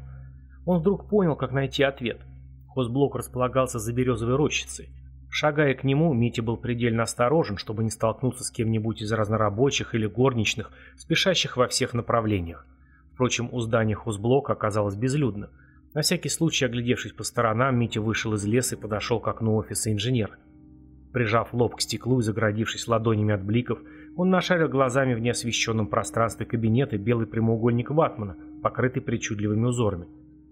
Он вдруг понял, как найти ответ. Хозблок располагался за березовой рощицей. Шагая к нему, Митя был предельно осторожен, чтобы не столкнуться с кем-нибудь из разнорабочих или горничных, спешащих во всех направлениях. Впрочем, у здания хозблока оказалось безлюдно. На всякий случай, оглядевшись по сторонам, Митя вышел из леса и подошел к окну офиса инженера. Прижав лоб к стеклу и заградившись ладонями от бликов, он нашарил глазами в неосвещенном пространстве кабинета белый прямоугольник ватмана, покрытый причудливыми узорами.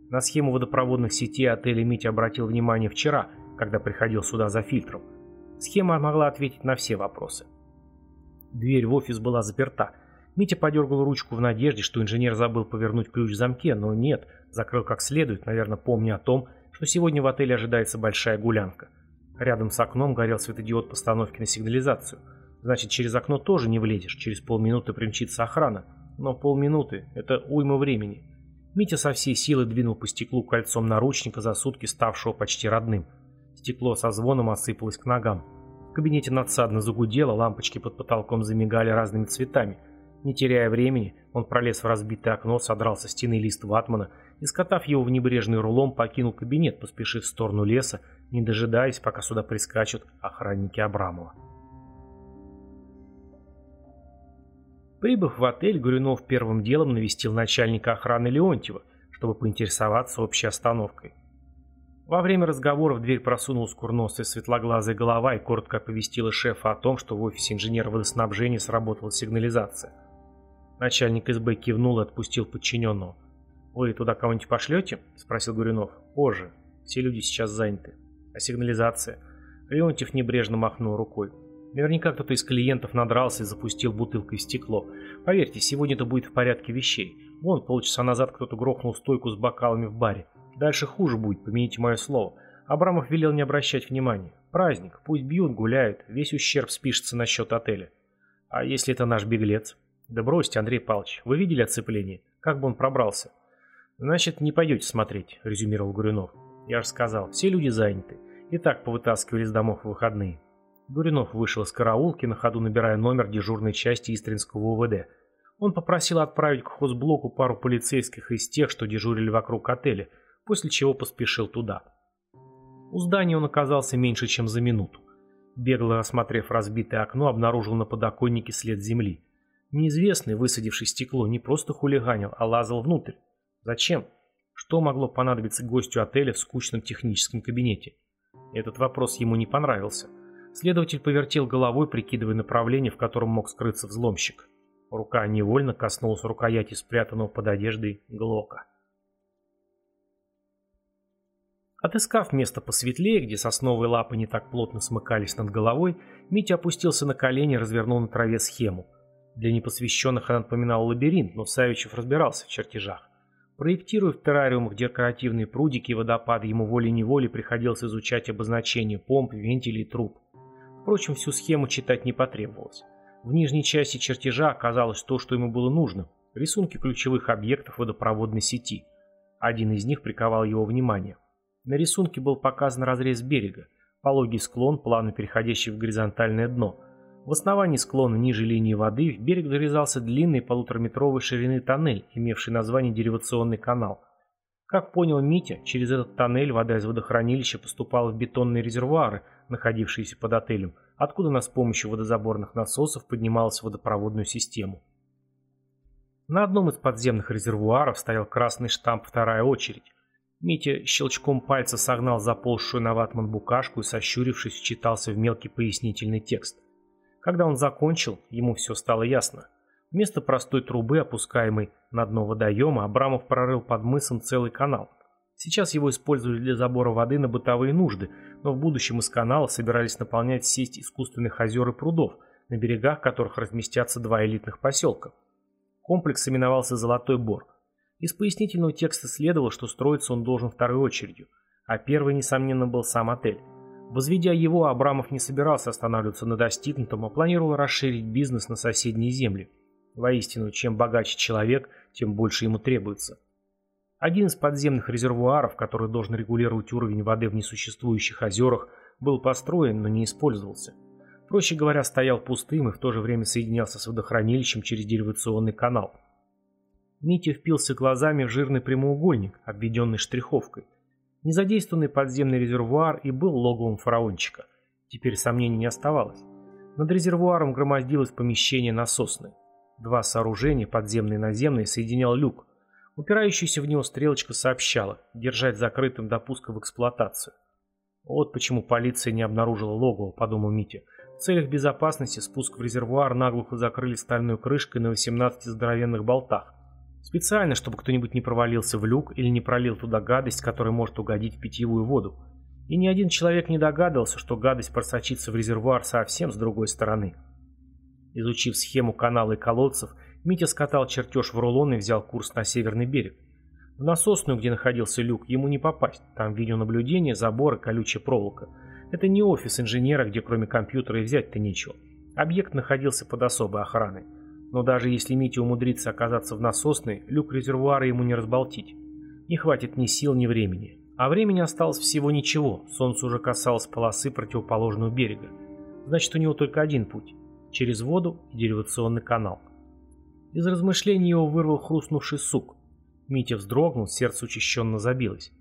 На схему водопроводных сетей отеля Митя обратил внимание вчера – когда приходил сюда за фильтром. Схема могла ответить на все вопросы. Дверь в офис была заперта. Митя подергал ручку в надежде, что инженер забыл повернуть ключ в замке, но нет, закрыл как следует, наверное, помня о том, что сегодня в отеле ожидается большая гулянка. Рядом с окном горел светодиод постановки на сигнализацию. Значит, через окно тоже не влезешь, через полминуты примчится охрана. Но полминуты – это уйма времени. Митя со всей силы двинул по стеклу кольцом наручника за сутки ставшего почти родным – Стекло со звоном осыпалось к ногам. В кабинете надсадно загудело, лампочки под потолком замигали разными цветами. Не теряя времени, он пролез в разбитое окно, содрал со стены лист ватмана и, скотав его в небрежный рулон, покинул кабинет, поспешив в сторону леса, не дожидаясь, пока сюда прискачут охранники Абрамова. Прибыв в отель, Горюнов первым делом навестил начальника охраны Леонтьева, чтобы поинтересоваться общей остановкой. Во время разговора в дверь просунулась курносая светлоглазая голова и коротко оповестила шефа о том, что в офисе инженера водоснабжения сработала сигнализация. Начальник СБ кивнул и отпустил подчиненного. «Вы туда кого-нибудь пошлете?» – спросил Гуринов. «Позже. Все люди сейчас заняты. А сигнализация?» Леонтьев небрежно махнул рукой. Наверняка кто-то из клиентов надрался и запустил бутылкой в стекло. Поверьте, сегодня это будет в порядке вещей. Вон, полчаса назад кто-то грохнул стойку с бокалами в баре. Дальше хуже будет, помяните мое слово. Абрамов велел не обращать внимания. Праздник, пусть бьют, гуляют, весь ущерб спишется на счет отеля. А если это наш беглец? Да бросьте, Андрей Павлович, вы видели оцепление? Как бы он пробрался? Значит, не пойдете смотреть, резюмировал Гуринов. Я же сказал, все люди заняты. И так повытаскивали из домов в выходные. Гуринов вышел из караулки, на ходу набирая номер дежурной части Истринского УВД. Он попросил отправить к хозблоку пару полицейских из тех, что дежурили вокруг отеля – после чего поспешил туда. У здания он оказался меньше, чем за минуту. Бегло осмотрев разбитое окно, обнаружил на подоконнике след земли. Неизвестный, высадивший стекло, не просто хулиганил, а лазал внутрь. Зачем? Что могло понадобиться гостю отеля в скучном техническом кабинете? Этот вопрос ему не понравился. Следователь повертел головой, прикидывая направление, в котором мог скрыться взломщик. Рука невольно коснулась рукояти спрятанного под одеждой Глока. Отыскав место посветлее, где сосновые лапы не так плотно смыкались над головой, Митя опустился на колени и развернул на траве схему. Для непосвященных она напоминала лабиринт, но Савичев разбирался в чертежах. Проектируя в террариумах декоративные прудики и водопады, ему волей-неволей приходилось изучать обозначения помп, вентилей и труб. Впрочем, всю схему читать не потребовалось. В нижней части чертежа оказалось то, что ему было нужно – рисунки ключевых объектов водопроводной сети. Один из них приковал его внимание. На рисунке был показан разрез берега, пологий склон, плавно переходящий в горизонтальное дно. В основании склона ниже линии воды в берег дорезался длинный полутораметровой ширины тоннель, имевший название деривационный канал. Как понял Митя, через этот тоннель вода из водохранилища поступала в бетонные резервуары, находившиеся под отелем, откуда она с помощью водозаборных насосов поднималась в водопроводную систему. На одном из подземных резервуаров стоял красный штамп «Вторая очередь». Митя щелчком пальца согнал заползшую на ватман букашку и, сощурившись, вчитался в мелкий пояснительный текст. Когда он закончил, ему все стало ясно. Вместо простой трубы, опускаемой на дно водоема, Абрамов прорыл под мысом целый канал. Сейчас его использовали для забора воды на бытовые нужды, но в будущем из канала собирались наполнять сеть искусственных озер и прудов, на берегах которых разместятся два элитных поселка. Комплекс именовался «Золотой Бор». Из пояснительного текста следовало, что строиться он должен второй очередью, а первый, несомненно, был сам отель. Возведя его, Абрамов не собирался останавливаться на достигнутом, а планировал расширить бизнес на соседние земли. Воистину, чем богаче человек, тем больше ему требуется. Один из подземных резервуаров, который должен регулировать уровень воды в несуществующих озерах, был построен, но не использовался. Проще говоря, стоял пустым и в то же время соединялся с водохранилищем через деривационный канал. Митя впился глазами в жирный прямоугольник, обведенный штриховкой. Незадействованный подземный резервуар и был логовом фараончика. Теперь сомнений не оставалось. Над резервуаром громоздилось помещение насосное. Два сооружения, подземный и наземный, соединял люк. Упирающаяся в него стрелочка сообщала держать закрытым допуска в эксплуатацию. Вот почему полиция не обнаружила логово, подумал Митя. В целях безопасности спуск в резервуар наглухо закрыли стальной крышкой на 18 здоровенных болтах. Специально, чтобы кто-нибудь не провалился в люк или не пролил туда гадость, которая может угодить в питьевую воду. И ни один человек не догадывался, что гадость просочится в резервуар совсем с другой стороны. Изучив схему канала и колодцев, Митя скатал чертеж в рулон и взял курс на северный берег. В насосную, где находился люк, ему не попасть. Там видеонаблюдение, заборы, колючая проволока. Это не офис инженера, где кроме компьютера и взять-то нечего. Объект находился под особой охраной. Но даже если Митя умудрится оказаться в насосной, люк резервуара ему не разболтить. Не хватит ни сил, ни времени. А времени осталось всего ничего, солнце уже касалось полосы противоположного берега. Значит, у него только один путь – через воду и деривационный канал. Из размышлений его вырвал хрустнувший сук. Митя вздрогнул, сердце учащенно забилось.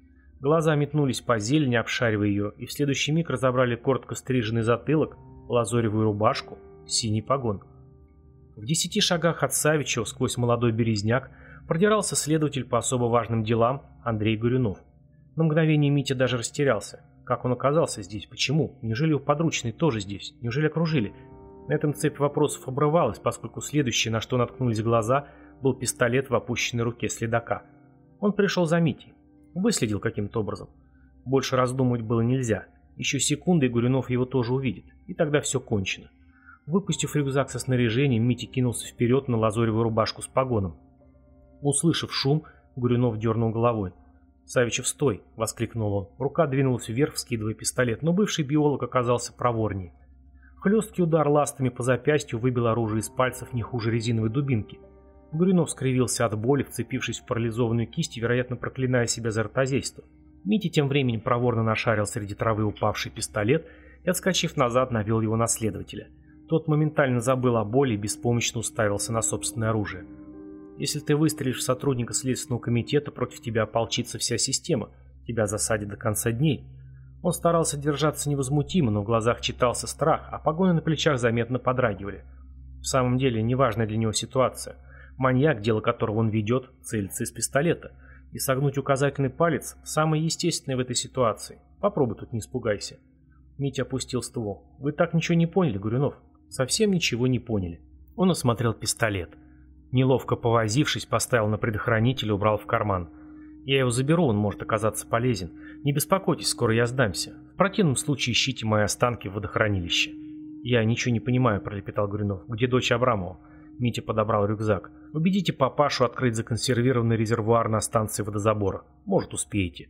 Глаза метнулись по зелени, обшаривая ее, и в следующий миг разобрали коротко стриженный затылок, лазоревую рубашку, синий погон. В десяти шагах от Савичева сквозь молодой березняк продирался следователь по особо важным делам Андрей Горюнов. На мгновение Митя даже растерялся. Как он оказался здесь? Почему? Неужели его подручные тоже здесь? Неужели окружили? На этом цепь вопросов обрывалась, поскольку следующее, на что наткнулись глаза, был пистолет в опущенной руке следака. Он пришел за Митей. Выследил каким-то образом. Больше раздумывать было нельзя. Еще секунды, и Гуринов его тоже увидит. И тогда все кончено. Выпустив рюкзак со снаряжением, Митя кинулся вперед на лазоревую рубашку с погоном. Услышав шум, Гуринов дернул головой. «Савичев, стой!» — воскликнул он. Рука двинулась вверх, вскидывая пистолет, но бывший биолог оказался проворнее. Хлесткий удар ластами по запястью выбил оружие из пальцев не хуже резиновой дубинки. Гуринов скривился от боли, вцепившись в парализованную кисть и, вероятно, проклиная себя за ротозейство. Митя тем временем проворно нашарил среди травы упавший пистолет и, отскочив назад, навел его на следователя — тот моментально забыл о боли и беспомощно уставился на собственное оружие. Если ты выстрелишь в сотрудника Следственного комитета, против тебя ополчится вся система. Тебя засадят до конца дней. Он старался держаться невозмутимо, но в глазах читался страх, а погоны на плечах заметно подрагивали. В самом деле, неважная для него ситуация. Маньяк, дело которого он ведет, целится из пистолета. И согнуть указательный палец – самое естественное в этой ситуации. Попробуй тут не испугайся. Митя опустил ствол. «Вы так ничего не поняли, Горюнов?» «Совсем ничего не поняли». Он осмотрел пистолет. Неловко повозившись, поставил на предохранитель и убрал в карман. «Я его заберу, он может оказаться полезен. Не беспокойтесь, скоро я сдамся. В противном случае ищите мои останки в водохранилище». «Я ничего не понимаю», – пролепетал Горюнов. «Где дочь Абрамова?» Митя подобрал рюкзак. «Убедите папашу открыть законсервированный резервуар на станции водозабора. Может, успеете».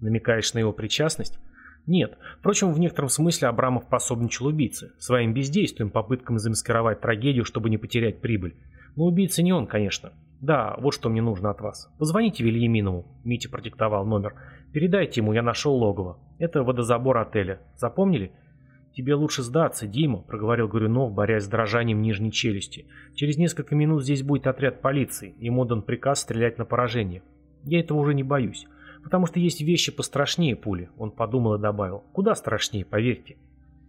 «Намекаешь на его причастность?» Нет. Впрочем, в некотором смысле Абрамов пособничал убийце. Своим бездействием, попыткам замаскировать трагедию, чтобы не потерять прибыль. Но убийца не он, конечно. Да, вот что мне нужно от вас. Позвоните Вильяминову. Митя продиктовал номер. Передайте ему, я нашел логово. Это водозабор отеля. Запомнили? «Тебе лучше сдаться, Дима», — проговорил Горюнов, борясь с дрожанием нижней челюсти. «Через несколько минут здесь будет отряд полиции. Ему дан приказ стрелять на поражение. Я этого уже не боюсь. Потому что есть вещи пострашнее пули, он подумал и добавил. Куда страшнее, поверьте.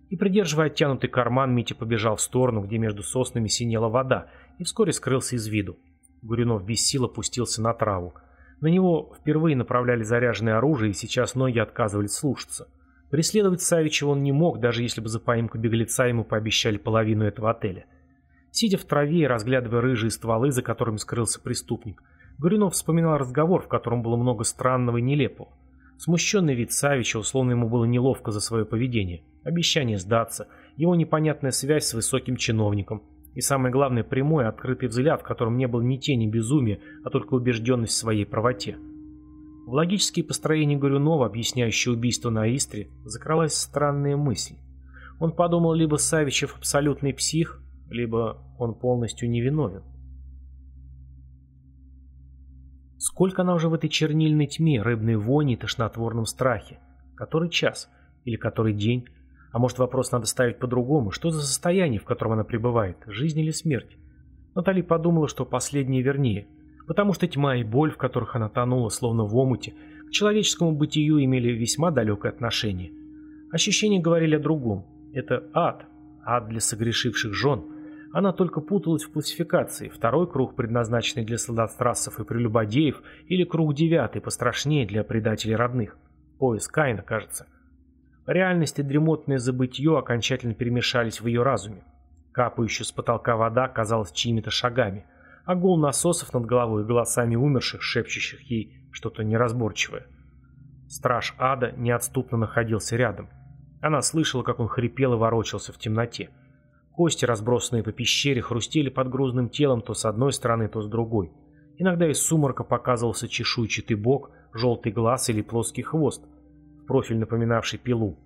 И придерживая оттянутый карман, Митя побежал в сторону, где между соснами синела вода, и вскоре скрылся из виду. Гуринов без сил опустился на траву. На него впервые направляли заряженное оружие, и сейчас ноги отказывались слушаться. Преследовать Савичева он не мог, даже если бы за поимку беглеца ему пообещали половину этого отеля. Сидя в траве и разглядывая рыжие стволы, за которыми скрылся преступник, Горюнов вспоминал разговор, в котором было много странного и нелепого. Смущенный вид Савича, условно ему было неловко за свое поведение. Обещание сдаться, его непонятная связь с высоким чиновником и, самое главное, прямой открытый взгляд, в котором не было ни тени безумия, а только убежденность в своей правоте. В логические построения Горюнова, объясняющие убийство на Истре, закралась странная мысль. Он подумал, либо Савичев абсолютный псих, либо он полностью невиновен. Сколько она уже в этой чернильной тьме, рыбной вони и тошнотворном страхе? Который час? Или который день? А может вопрос надо ставить по-другому? Что за состояние, в котором она пребывает? Жизнь или смерть? Натали подумала, что последнее вернее. Потому что тьма и боль, в которых она тонула, словно в омуте, к человеческому бытию имели весьма далекое отношение. Ощущения говорили о другом. Это ад. Ад для согрешивших жен. Она только путалась в классификации. Второй круг, предназначенный для солдат-страссов и прелюбодеев, или круг девятый, пострашнее для предателей родных. Пояс Каина, кажется. Реальность и дремотное забытье окончательно перемешались в ее разуме. Капающая с потолка вода казалась чьими-то шагами, а гул насосов над головой и голосами умерших, шепчущих ей что-то неразборчивое. Страж ада неотступно находился рядом. Она слышала, как он хрипел и ворочался в темноте. Кости, разбросанные по пещере, хрустели под грузным телом то с одной стороны, то с другой. Иногда из сумрака показывался чешуйчатый бок, желтый глаз или плоский хвост, в профиль напоминавший пилу.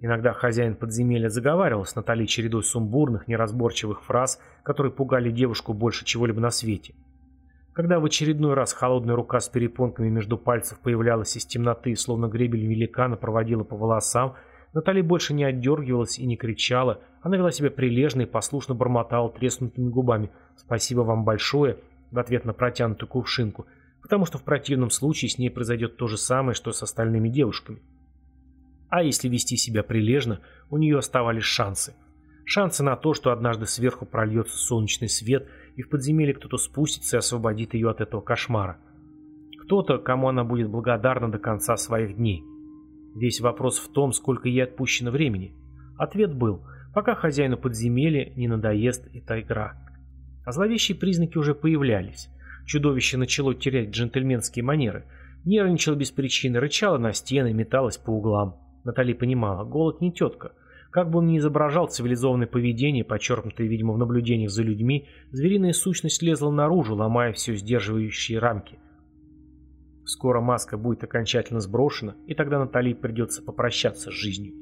Иногда хозяин подземелья заговаривал с Натали чередой сумбурных, неразборчивых фраз, которые пугали девушку больше чего-либо на свете. Когда в очередной раз холодная рука с перепонками между пальцев появлялась из темноты, словно гребель великана проводила по волосам, Натали больше не отдергивалась и не кричала. Она вела себя прилежно и послушно бормотала треснутыми губами «Спасибо вам большое» в ответ на протянутую кувшинку, потому что в противном случае с ней произойдет то же самое, что с остальными девушками. А если вести себя прилежно, у нее оставались шансы. Шансы на то, что однажды сверху прольется солнечный свет, и в подземелье кто-то спустится и освободит ее от этого кошмара. Кто-то, кому она будет благодарна до конца своих дней. Весь вопрос в том, сколько ей отпущено времени. Ответ был, пока хозяину подземелья не надоест эта игра. А зловещие признаки уже появлялись. Чудовище начало терять джентльменские манеры. Нервничало без причины, рычало на стены, металось по углам. Натали понимала, голод не тетка. Как бы он ни изображал цивилизованное поведение, подчеркнутое, видимо, в наблюдениях за людьми, звериная сущность лезла наружу, ломая все сдерживающие рамки – Скоро маска будет окончательно сброшена, и тогда Натали придется попрощаться с жизнью.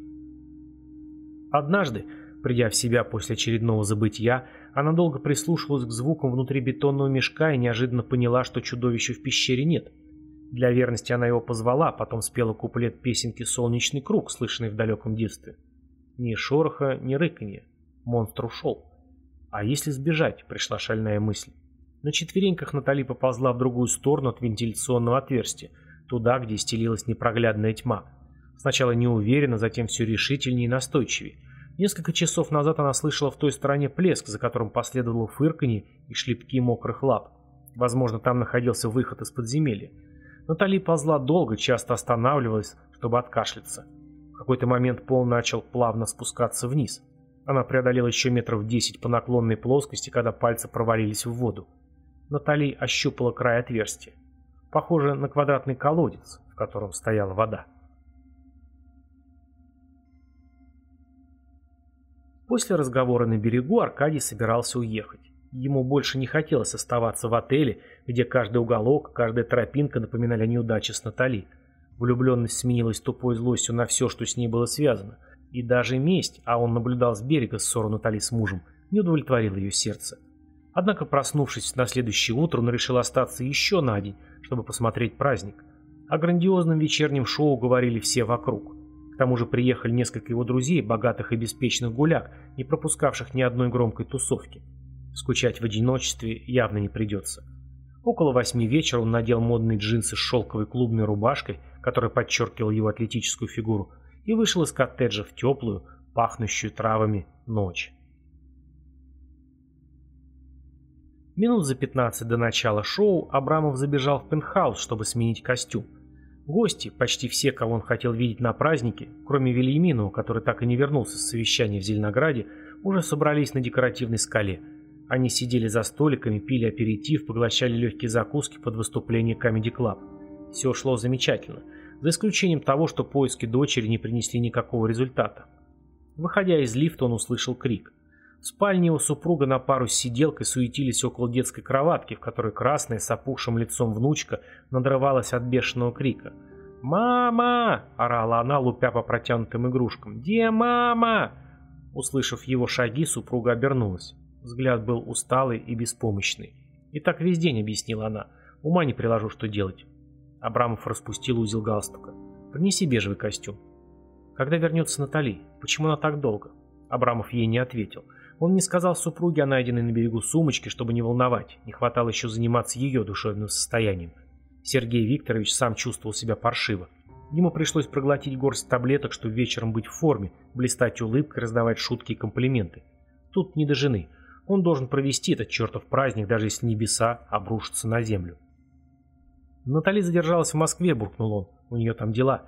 Однажды, придя в себя после очередного забытия, она долго прислушивалась к звукам внутри бетонного мешка и неожиданно поняла, что чудовища в пещере нет. Для верности она его позвала, потом спела куплет песенки «Солнечный круг», слышанный в далеком детстве. Ни шороха, ни рыканья. Монстр ушел. А если сбежать, пришла шальная мысль. На четвереньках Натали поползла в другую сторону от вентиляционного отверстия, туда, где стелилась непроглядная тьма. Сначала неуверенно, затем все решительнее и настойчивее. Несколько часов назад она слышала в той стороне плеск, за которым последовало фырканье и шлепки мокрых лап. Возможно, там находился выход из подземелья. Натали ползла долго, часто останавливалась, чтобы откашляться. В какой-то момент пол начал плавно спускаться вниз. Она преодолела еще метров десять по наклонной плоскости, когда пальцы провалились в воду. Натали ощупала край отверстия. Похоже на квадратный колодец, в котором стояла вода. После разговора на берегу Аркадий собирался уехать. Ему больше не хотелось оставаться в отеле, где каждый уголок, каждая тропинка напоминали о неудаче с Натали. Влюбленность сменилась тупой злостью на все, что с ней было связано. И даже месть, а он наблюдал с берега ссору Натали с мужем, не удовлетворила ее сердце. Однако, проснувшись на следующее утро, он решил остаться еще на день, чтобы посмотреть праздник. О грандиозном вечернем шоу говорили все вокруг. К тому же приехали несколько его друзей, богатых и беспечных гуляк, не пропускавших ни одной громкой тусовки. Скучать в одиночестве явно не придется. Около восьми вечера он надел модные джинсы с шелковой клубной рубашкой, которая подчеркивала его атлетическую фигуру, и вышел из коттеджа в теплую, пахнущую травами ночь. Минут за 15 до начала шоу Абрамов забежал в пентхаус, чтобы сменить костюм. Гости, почти все, кого он хотел видеть на празднике, кроме Вильяминова, который так и не вернулся с совещания в Зеленограде, уже собрались на декоративной скале – они сидели за столиками, пили аперитив, поглощали легкие закуски под выступление Comedy Club. Все шло замечательно, за исключением того, что поиски дочери не принесли никакого результата. Выходя из лифта, он услышал крик. В спальне его супруга на пару с сиделкой суетились около детской кроватки, в которой красная с опухшим лицом внучка надрывалась от бешеного крика. «Мама!» – орала она, лупя по протянутым игрушкам. «Где мама?» Услышав его шаги, супруга обернулась. Взгляд был усталый и беспомощный. «И так весь день», — объяснила она. «Ума не приложу, что делать». Абрамов распустил узел галстука. «Принеси бежевый костюм». «Когда вернется Натали? Почему она так долго?» Абрамов ей не ответил. Он не сказал супруге о найденной на берегу сумочке, чтобы не волновать. Не хватало еще заниматься ее душевным состоянием. Сергей Викторович сам чувствовал себя паршиво. Ему пришлось проглотить горсть таблеток, чтобы вечером быть в форме, блистать улыбкой, раздавать шутки и комплименты. Тут не до жены. Он должен провести этот чертов праздник, даже если небеса обрушатся на землю. Натали задержалась в Москве, буркнул он. У нее там дела.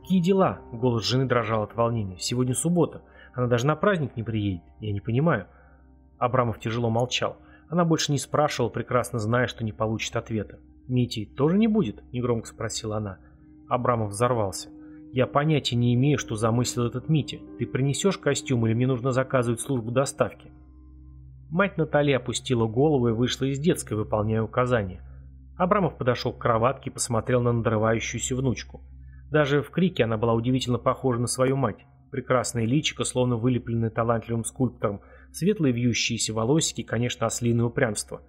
Какие дела? Голос жены дрожал от волнения. Сегодня суббота. Она даже на праздник не приедет. Я не понимаю. Абрамов тяжело молчал. Она больше не спрашивала, прекрасно зная, что не получит ответа. «Мити тоже не будет?» – негромко спросила она. Абрамов взорвался. «Я понятия не имею, что замыслил этот Митя. Ты принесешь костюм или мне нужно заказывать службу доставки?» Мать Натали опустила голову и вышла из детской, выполняя указания. Абрамов подошел к кроватке и посмотрел на надрывающуюся внучку. Даже в крике она была удивительно похожа на свою мать. Прекрасное личико, словно вылепленное талантливым скульптором, светлые вьющиеся волосики, конечно, ослиное упрямство.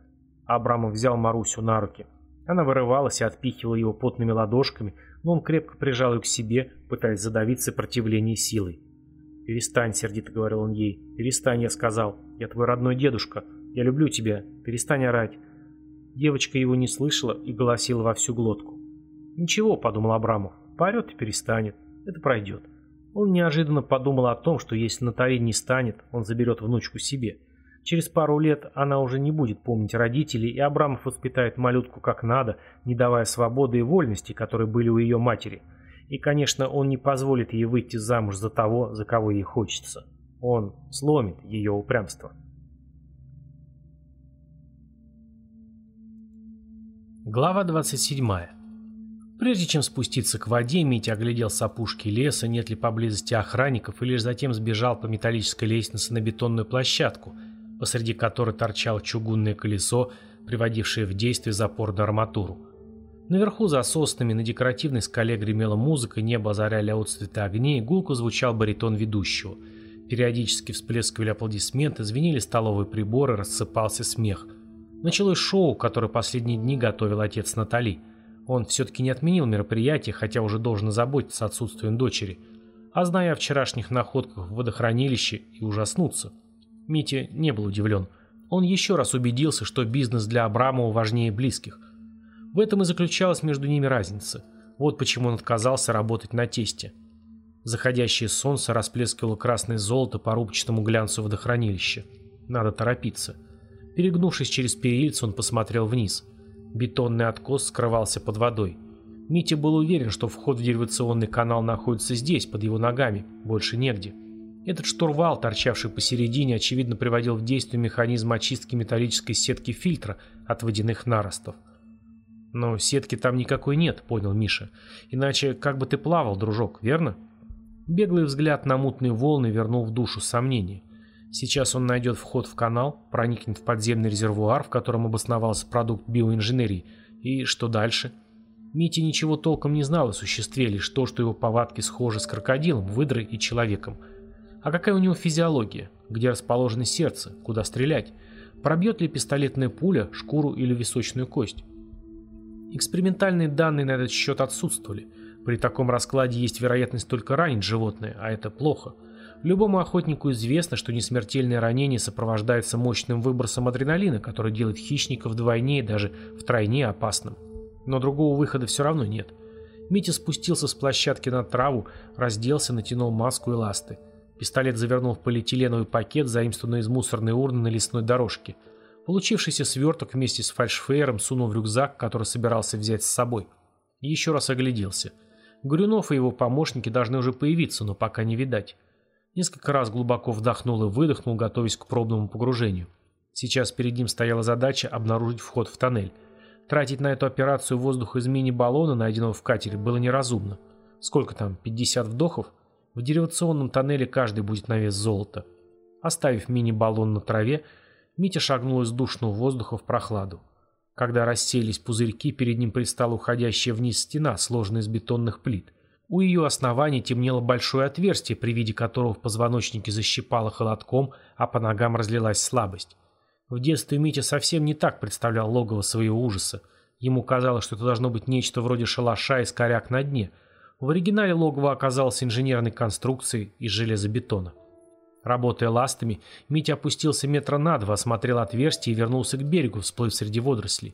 Абрамов взял Марусю на руки. Она вырывалась и отпихивала его потными ладошками, но он крепко прижал ее к себе, пытаясь задавить сопротивление силой. «Перестань», — сердито говорил он ей. «Перестань», — я сказал. «Я твой родной дедушка. Я люблю тебя. Перестань орать». Девочка его не слышала и голосила во всю глотку. «Ничего», — подумал Абрамов. «Поорет и перестанет. Это пройдет». Он неожиданно подумал о том, что если Натали не станет, он заберет внучку себе. Через пару лет она уже не будет помнить родителей, и Абрамов воспитает малютку как надо, не давая свободы и вольности, которые были у ее матери — и, конечно, он не позволит ей выйти замуж за того, за кого ей хочется. Он сломит ее упрямство. Глава 27. Прежде чем спуститься к воде, Митя оглядел с опушки леса, нет ли поблизости охранников, и лишь затем сбежал по металлической лестнице на бетонную площадку, посреди которой торчало чугунное колесо, приводившее в действие запорную арматуру. Наверху за соснами на декоративной скале гремела музыка, небо озаряли отцветы огней, гулко звучал баритон ведущего. Периодически всплескивали аплодисменты, звенели столовые приборы, рассыпался смех. Началось шоу, которое последние дни готовил отец Натали. Он все-таки не отменил мероприятие, хотя уже должен заботиться отсутствием дочери. А зная о вчерашних находках в водохранилище и ужаснуться. Митя не был удивлен. Он еще раз убедился, что бизнес для Абрамова важнее близких – в этом и заключалась между ними разница. Вот почему он отказался работать на тесте. Заходящее солнце расплескивало красное золото по рубчатому глянцу водохранилища. Надо торопиться. Перегнувшись через перильцу, он посмотрел вниз. Бетонный откос скрывался под водой. Митя был уверен, что вход в деривационный канал находится здесь, под его ногами, больше негде. Этот штурвал, торчавший посередине, очевидно приводил в действие механизм очистки металлической сетки фильтра от водяных наростов. «Но сетки там никакой нет», — понял Миша. «Иначе как бы ты плавал, дружок, верно?» Беглый взгляд на мутные волны вернул в душу сомнения. Сейчас он найдет вход в канал, проникнет в подземный резервуар, в котором обосновался продукт биоинженерии. И что дальше? Митя ничего толком не знал о существе, лишь то, что его повадки схожи с крокодилом, выдрой и человеком. А какая у него физиология? Где расположено сердце? Куда стрелять? Пробьет ли пистолетная пуля шкуру или височную кость? Экспериментальные данные на этот счет отсутствовали. При таком раскладе есть вероятность только ранить животное, а это плохо. Любому охотнику известно, что несмертельное ранение сопровождается мощным выбросом адреналина, который делает хищника вдвойне и даже втройне опасным. Но другого выхода все равно нет. Митя спустился с площадки на траву, разделся, натянул маску и ласты. Пистолет завернул в полиэтиленовый пакет, заимствованный из мусорной урны на лесной дорожке. Получившийся сверток вместе с фальшфейером сунул в рюкзак, который собирался взять с собой. И еще раз огляделся. Гурюнов и его помощники должны уже появиться, но пока не видать. Несколько раз глубоко вдохнул и выдохнул, готовясь к пробному погружению. Сейчас перед ним стояла задача обнаружить вход в тоннель. Тратить на эту операцию воздух из мини-баллона, найденного в катере, было неразумно. Сколько там, 50 вдохов? В деривационном тоннеле каждый будет на вес золота. Оставив мини-баллон на траве, Митя шагнул из душного воздуха в прохладу. Когда расселись пузырьки, перед ним предстала уходящая вниз стена, сложенная из бетонных плит. У ее основания темнело большое отверстие, при виде которого в позвоночнике защипало холодком, а по ногам разлилась слабость. В детстве Митя совсем не так представлял логово своего ужаса. Ему казалось, что это должно быть нечто вроде шалаша из коряк на дне, в оригинале логово оказалось инженерной конструкцией из железобетона. Работая ластами, Митя опустился метра на два, осмотрел отверстие и вернулся к берегу, всплыв среди водорослей.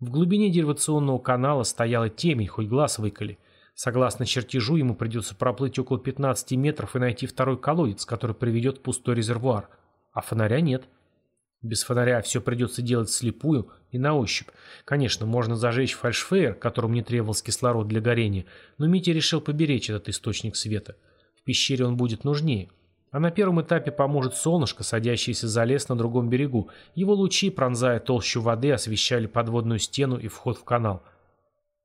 В глубине деривационного канала стояла темень, хоть глаз выколи. Согласно чертежу, ему придется проплыть около 15 метров и найти второй колодец, который приведет в пустой резервуар. А фонаря нет. Без фонаря все придется делать слепую и на ощупь. Конечно, можно зажечь фальшфейер, которому не требовался кислород для горения, но Митя решил поберечь этот источник света. В пещере он будет нужнее. А на первом этапе поможет солнышко, садящееся за лес на другом берегу. Его лучи, пронзая толщу воды, освещали подводную стену и вход в канал.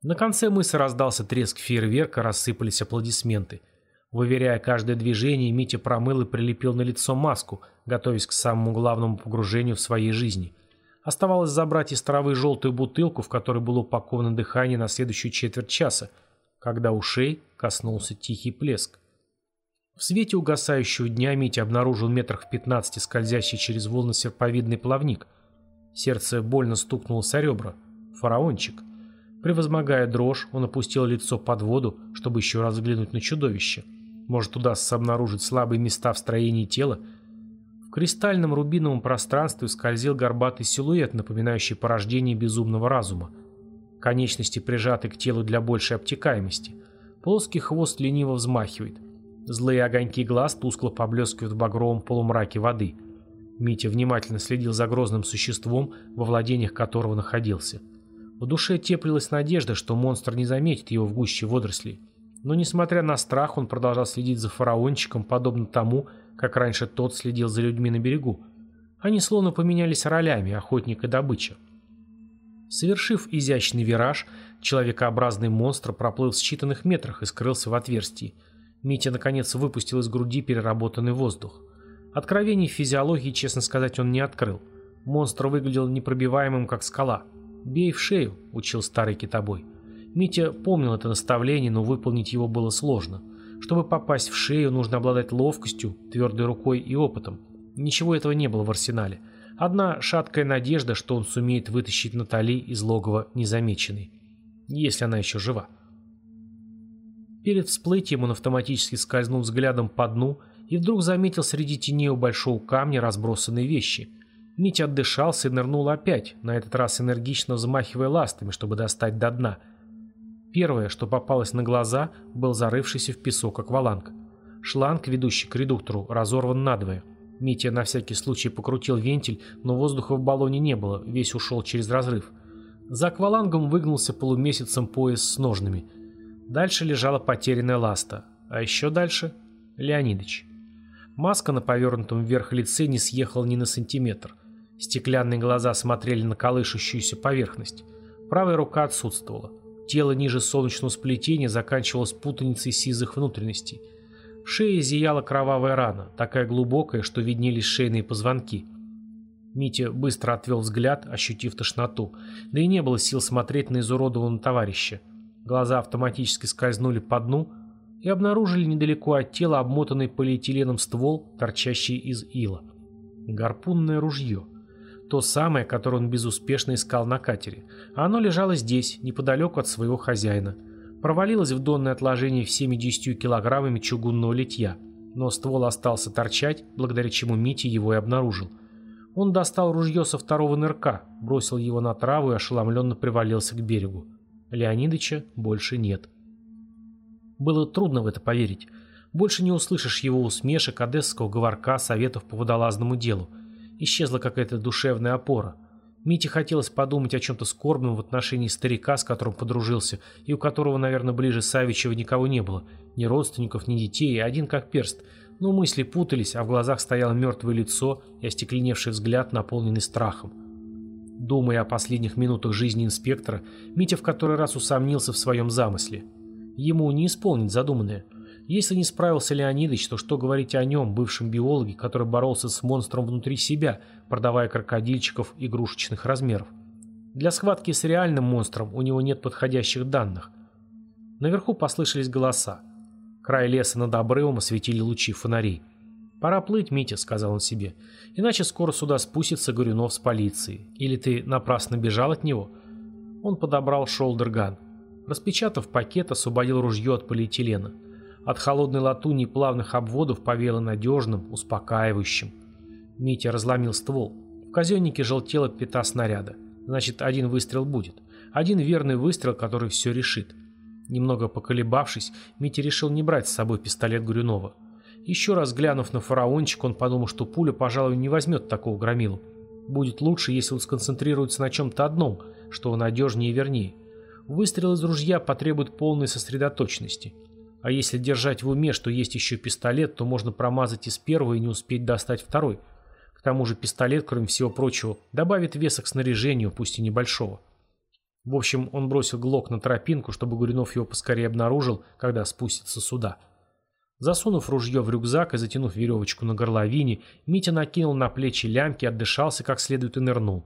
На конце мыса раздался треск фейерверка, рассыпались аплодисменты – Выверяя каждое движение, Митя промыл и прилепил на лицо маску, готовясь к самому главному погружению в своей жизни. Оставалось забрать из травы желтую бутылку, в которой было упаковано дыхание на следующую четверть часа, когда ушей коснулся тихий плеск. В свете угасающего дня Митя обнаружил метрах в пятнадцати скользящий через волны серповидный плавник. Сердце больно стукнуло со ребра. Фараончик. Превозмогая дрожь, он опустил лицо под воду, чтобы еще раз взглянуть на чудовище. Может, удастся обнаружить слабые места в строении тела? В кристальном рубиновом пространстве скользил горбатый силуэт, напоминающий порождение безумного разума. Конечности прижаты к телу для большей обтекаемости. Плоский хвост лениво взмахивает. Злые огоньки глаз тускло поблескивают в багровом полумраке воды. Митя внимательно следил за грозным существом, во владениях которого находился. В душе теплилась надежда, что монстр не заметит его в гуще водорослей. Но, несмотря на страх, он продолжал следить за фараончиком, подобно тому, как раньше тот следил за людьми на берегу. Они словно поменялись ролями, охотник и добыча. Совершив изящный вираж, человекообразный монстр проплыл в считанных метрах и скрылся в отверстии. Митя, наконец, выпустил из груди переработанный воздух. Откровений физиологии, честно сказать, он не открыл. Монстр выглядел непробиваемым, как скала. «Бей в шею», — учил старый китобой. Митя помнил это наставление, но выполнить его было сложно. Чтобы попасть в шею, нужно обладать ловкостью, твердой рукой и опытом. Ничего этого не было в арсенале. Одна шаткая надежда, что он сумеет вытащить Натали из логова незамеченной. Если она еще жива. Перед всплытием он автоматически скользнул взглядом по дну и вдруг заметил среди теней у большого камня разбросанные вещи. Митя отдышался и нырнул опять, на этот раз энергично взмахивая ластами, чтобы достать до дна – Первое, что попалось на глаза, был зарывшийся в песок акваланг. Шланг, ведущий к редуктору, разорван надвое. Митя на всякий случай покрутил вентиль, но воздуха в баллоне не было, весь ушел через разрыв. За аквалангом выгнулся полумесяцем пояс с ножными. Дальше лежала потерянная ласта, а еще дальше — Леонидыч. Маска на повернутом вверх лице не съехала ни на сантиметр. Стеклянные глаза смотрели на колышущуюся поверхность. Правая рука отсутствовала. Тело ниже солнечного сплетения заканчивалось путаницей сизых внутренностей. В шее зияла кровавая рана, такая глубокая, что виднелись шейные позвонки. Митя быстро отвел взгляд, ощутив тошноту, да и не было сил смотреть на изуродованного товарища. Глаза автоматически скользнули по дну и обнаружили недалеко от тела обмотанный полиэтиленом ствол, торчащий из ила. Гарпунное ружье. То самое, которое он безуспешно искал на катере. А оно лежало здесь, неподалеку от своего хозяина. Провалилось в донное отложение всеми десятью килограммами чугунного литья. Но ствол остался торчать, благодаря чему Митя его и обнаружил. Он достал ружье со второго нырка, бросил его на траву и ошеломленно привалился к берегу. Леонидыча больше нет. Было трудно в это поверить. Больше не услышишь его усмешек, одесского говорка, советов по водолазному делу. Исчезла какая-то душевная опора. Мите хотелось подумать о чем-то скорбном в отношении старика, с которым подружился, и у которого, наверное, ближе Савичева никого не было. Ни родственников, ни детей, один как перст. Но мысли путались, а в глазах стояло мертвое лицо и остекленевший взгляд, наполненный страхом. Думая о последних минутах жизни инспектора, Митя в который раз усомнился в своем замысле. Ему не исполнить задуманное. Если не справился Леонидович, то что говорить о нем, бывшем биологе, который боролся с монстром внутри себя, продавая крокодильчиков игрушечных размеров? Для схватки с реальным монстром у него нет подходящих данных. Наверху послышались голоса. Край леса над обрывом осветили лучи фонарей. «Пора плыть, Митя», — сказал он себе. «Иначе скоро сюда спустится Горюнов с полицией. Или ты напрасно бежал от него?» Он подобрал шолдерган. Распечатав пакет, освободил ружье от полиэтилена. От холодной латуни плавных обводов повело надежным, успокаивающим. Митя разломил ствол. В казеннике желтела пята снаряда. Значит, один выстрел будет. Один верный выстрел, который все решит. Немного поколебавшись, Митя решил не брать с собой пистолет Гурюнова. Еще раз глянув на фараончик, он подумал, что пуля, пожалуй, не возьмет такого громилу. Будет лучше, если он сконцентрируется на чем-то одном, что надежнее и вернее. Выстрел из ружья потребует полной сосредоточенности. А если держать в уме, что есть еще пистолет, то можно промазать из первого и не успеть достать второй. К тому же пистолет, кроме всего прочего, добавит веса к снаряжению, пусть и небольшого. В общем, он бросил глок на тропинку, чтобы Гуринов его поскорее обнаружил, когда спустится сюда. Засунув ружье в рюкзак и затянув веревочку на горловине, Митя накинул на плечи лямки, отдышался как следует и нырнул.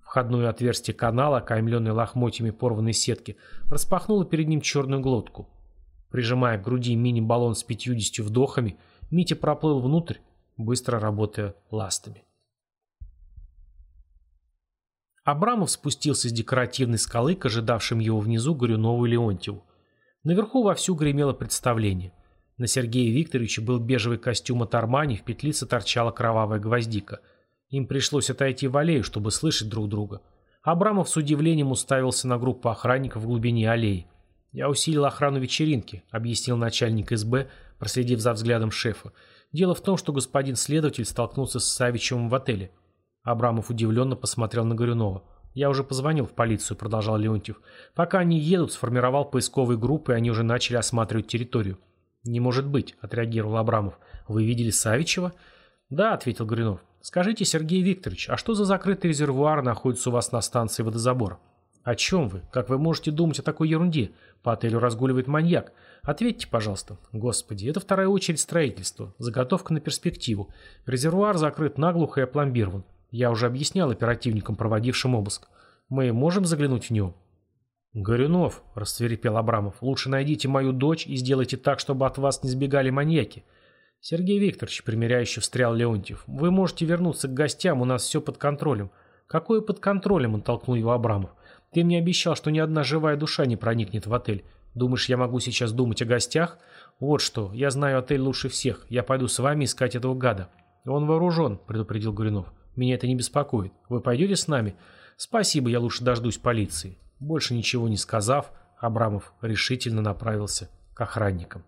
Входное отверстие канала, окаймленное лохмотьями порванной сетки, распахнуло перед ним черную глотку. Прижимая к груди мини-баллон с пятьюдесятью вдохами, Митя проплыл внутрь, быстро работая ластами. Абрамов спустился с декоративной скалы к ожидавшим его внизу Горюнову и Леонтьеву. Наверху вовсю гремело представление. На Сергея Викторовича был бежевый костюм от Армани, в петлице торчала кровавая гвоздика. Им пришлось отойти в аллею, чтобы слышать друг друга. Абрамов с удивлением уставился на группу охранников в глубине аллеи. «Я усилил охрану вечеринки», — объяснил начальник СБ, проследив за взглядом шефа. «Дело в том, что господин следователь столкнулся с Савичевым в отеле». Абрамов удивленно посмотрел на Горюнова. «Я уже позвонил в полицию», — продолжал Леонтьев. «Пока они едут, сформировал поисковые группы, и они уже начали осматривать территорию». «Не может быть», — отреагировал Абрамов. «Вы видели Савичева?» «Да», — ответил Горюнов. «Скажите, Сергей Викторович, а что за закрытый резервуар находится у вас на станции водозабора?» «О чем вы? Как вы можете думать о такой ерунде? По отелю разгуливает маньяк. Ответьте, пожалуйста. Господи, это вторая очередь строительства. Заготовка на перспективу. Резервуар закрыт наглухо и опломбирован. Я уже объяснял оперативникам, проводившим обыск. Мы можем заглянуть в него?» «Горюнов», — расцверепел Абрамов, — «лучше найдите мою дочь и сделайте так, чтобы от вас не сбегали маньяки». «Сергей Викторович», — примиряюще встрял Леонтьев, — «вы можете вернуться к гостям, у нас все под контролем». «Какое под контролем?» — он толкнул его Абрамов. Ты мне обещал, что ни одна живая душа не проникнет в отель. Думаешь, я могу сейчас думать о гостях? Вот что, я знаю отель лучше всех. Я пойду с вами искать этого гада. Он вооружен, предупредил Гуринов. Меня это не беспокоит. Вы пойдете с нами? Спасибо, я лучше дождусь полиции. Больше ничего не сказав, Абрамов решительно направился к охранникам.